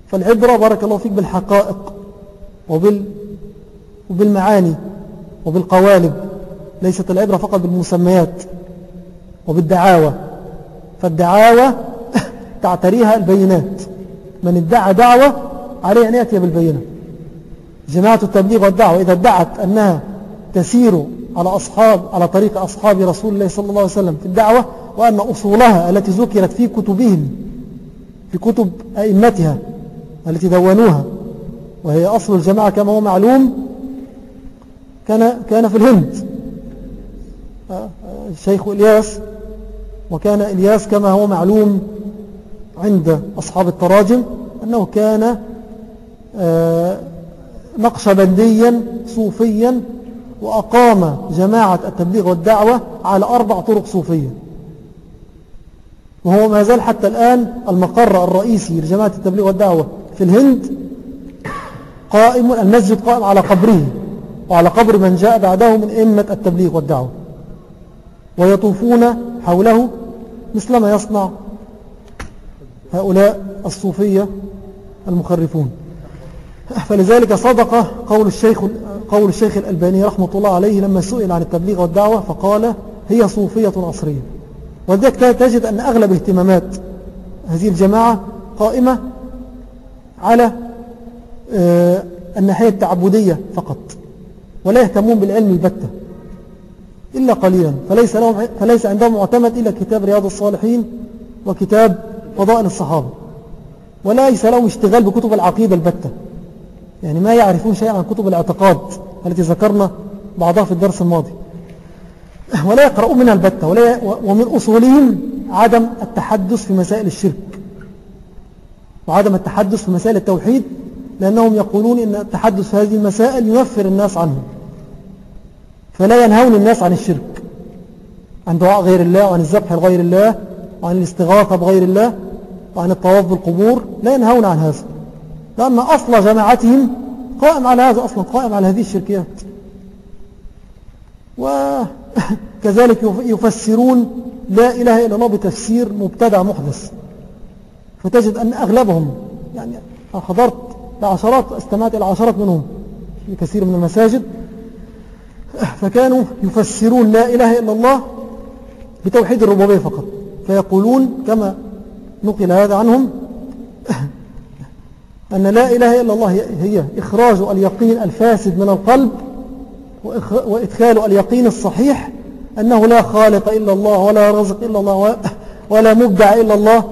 فالعبرة بارك الله فيك بالحقائق وبال وبالمعاني وبالقوالب. ليست العبرة فقط بالمسميات وبالدعاوى فالدعاوى تعتريها البينات. من ادعى دعوة عليه أن يأتي بالبينة. جماعة التبليغ والدعوة إذا ادعت أنها تسير على أصحاب على طريق أصحاب رسول الله صلى الله عليه وسلم في الدعوة وأن أصولها التي ذكرت في كتبهم في كتب أئمتها التي دونوها وهي أصل الجماعة كما هو معلوم كان, كان في الهند. الشيخ إلياس وكان إلياس كما هو معلوم عند أصحاب التراجم أنه كان آه، نقشبنديا صوفيا وأقام جماعة التبليغ والدعوة على أربع طرق صوفية. وهو ما زال حتى الآن المقر الرئيسي لجماعة التبليغ والدعوة في الهند قائم المسجد قائم على قبره وعلى قبر من جاء بعده من إمة التبليغ والدعوة. ويطوفون حوله مثلما يصنع هؤلاء الصوفية المخرفون. فلذلك صدق قول الشيخ, قول الشيخ الألباني رحمة الله عليه لما سئل عن التبليغ والدعوة فقال هي صوفية عصرية وذلك تجد أن أغلب اهتمامات هذه الجماعة قائمة على آه، الناحية التعبدية فقط ولا يهتمون بالعلم البتة. إلا قليلا. فليس, لهم فليس عندهم معتمد إلا كتاب رياض الصالحين وكتاب فضائل الصحابة. وليس لهم اشتغال بكتب العقيدة البتة. يعني ما يعرفون شيئا عن كتب الاعتقاد التي ذكرنا بعضها في الدرس الماضي. ولا يقرؤون منها البتة. ولا ومن أصولهم عدم التحدث في مسائل الشرك. وعدم التحدث في مسائل التوحيد لأنهم يقولون إن التحدث في هذه المسائل ينفر الناس عنه فلا ينهون الناس عن الشرك عن دعاء غير الله وعن الذبح لغير الله وعن الاستغاثة بغير الله وعن الطواف بالقبور لا ينهون عن هذا. لأن أصل جماعتهم قائم على هذا أصلا قائم على هذه الشركيات. وكذلك يفسرون لا إله إلا الله بتفسير مبتدع محدث. فتجد أن أغلبهم يعني حضرت لعشرات استمعت إلى عشرات منهم في كثير من المساجد فكانوا يفسرون لا إله إلا الله بتوحيد الربوبية فقط. فيقولون كما نقل هذا عنهم أن لا إله إلا الله هي إخراج اليقين الفاسد من القلب وإدخال اليقين الصحيح أنه لا خالق إلا الله ولا رزق إلا الله ولا مبدع إلا الله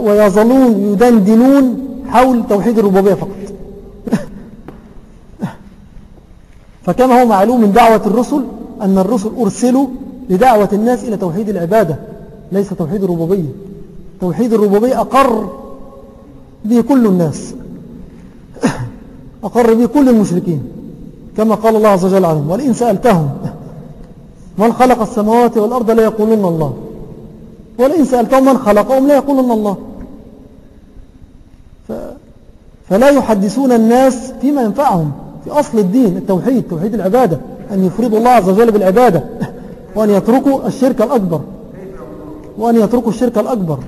ويظلون يدندنون حول توحيد الربوبية فقط. فكما هو معلوم من دعوة الرسل أن الرسل أرسلوا لدعوة الناس إلى توحيد العبادة ليس توحيد الربوبية. توحيد الربوبية أقر به كل الناس أقر به كل المشركين كما قال الله عز وجل عنهم ولئن سألتهم من خلق السماوات والأرض لا يقولون الله ولئن سألتهم من خلقهم لا يقولون الله. ف... فلا يحدثون الناس فيما ينفعهم. في أصل الدين التوحيد توحيد العبادة أن يفردوا الله عز وجل بالعبادة وأن يتركوا الشرك الأكبر وأن يتركوا الشرك الأكبر.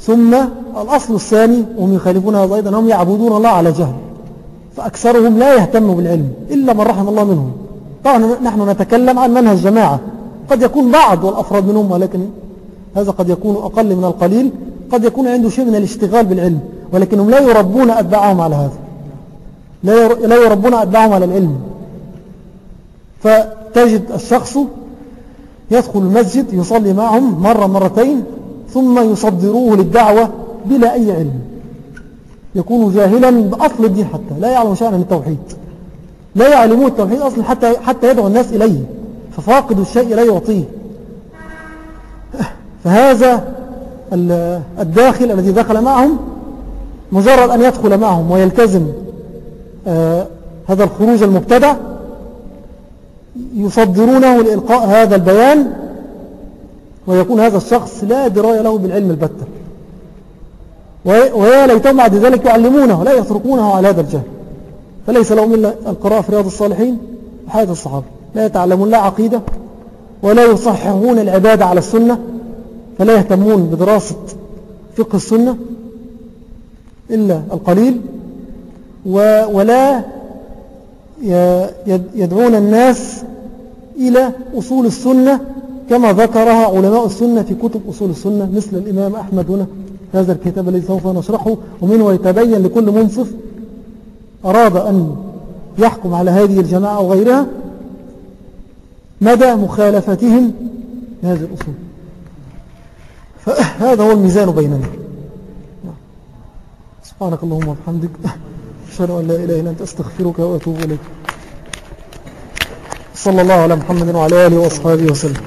ثم الأصل الثاني وهم يخالفون هذا أيضا هم يعبدون الله على جهل فأكثرهم لا يهتم بالعلم إلا من رحم الله منهم. طبعا نحن نتكلم عن منهج جماعة قد يكون بعض والأفراد منهم ولكن هذا قد يكون أقل من القليل قد يكون عنده شيء من الاشتغال بالعلم. ولكنهم لا يربون أتباعهم على هذا. لا يربون أتباعهم على العلم. فتجد الشخص يدخل المسجد يصلي معهم مرة مرتين ثم يصدروه للدعوة بلا أي علم. يكون جاهلا بأصل الدين حتى. لا يعلم شيئا عن التوحيد لا يعلمون التوحيد أصلا حتى, حتى يدعو الناس إليه. ففاقد الشيء لا يعطيه. فهذا الداخل الذي دخل معهم مجرد أن يدخل معهم ويلتزم آه هذا الخروج المبتدع يصدرونه لإلقاء هذا البيان ويكون هذا الشخص لا دراية له بالعلم البتة. ويا ليتهم بعد ذلك يعلمونه لا يتركونه على هذا الجهل. فليس لهم إلا القراءة في رياض الصالحين وحياة الصحابة. لا يتعلمون لا عقيدة ولا يصححون العبادة على السنة فلا يهتمون بدراسة فقه السنة. إلا القليل ولا يدعون الناس إلى أصول السنة كما ذكرها علماء السنة في كتب أصول السنة مثل الإمام أحمد هنا هذا الكتاب الذي سوف نشرحه ومنه يتبين لكل منصف أراد أن يحكم على هذه الجماعة أو غيرها مدى مخالفتهم هذه الأصول. فهذا هو الميزان بيننا. سبحانك اللهم وبحمدك أشهد أن لا إله إلا أنت أستغفرك وأتوب إليك. صلى الله على محمد وعلى آله وأصحابه وسلم.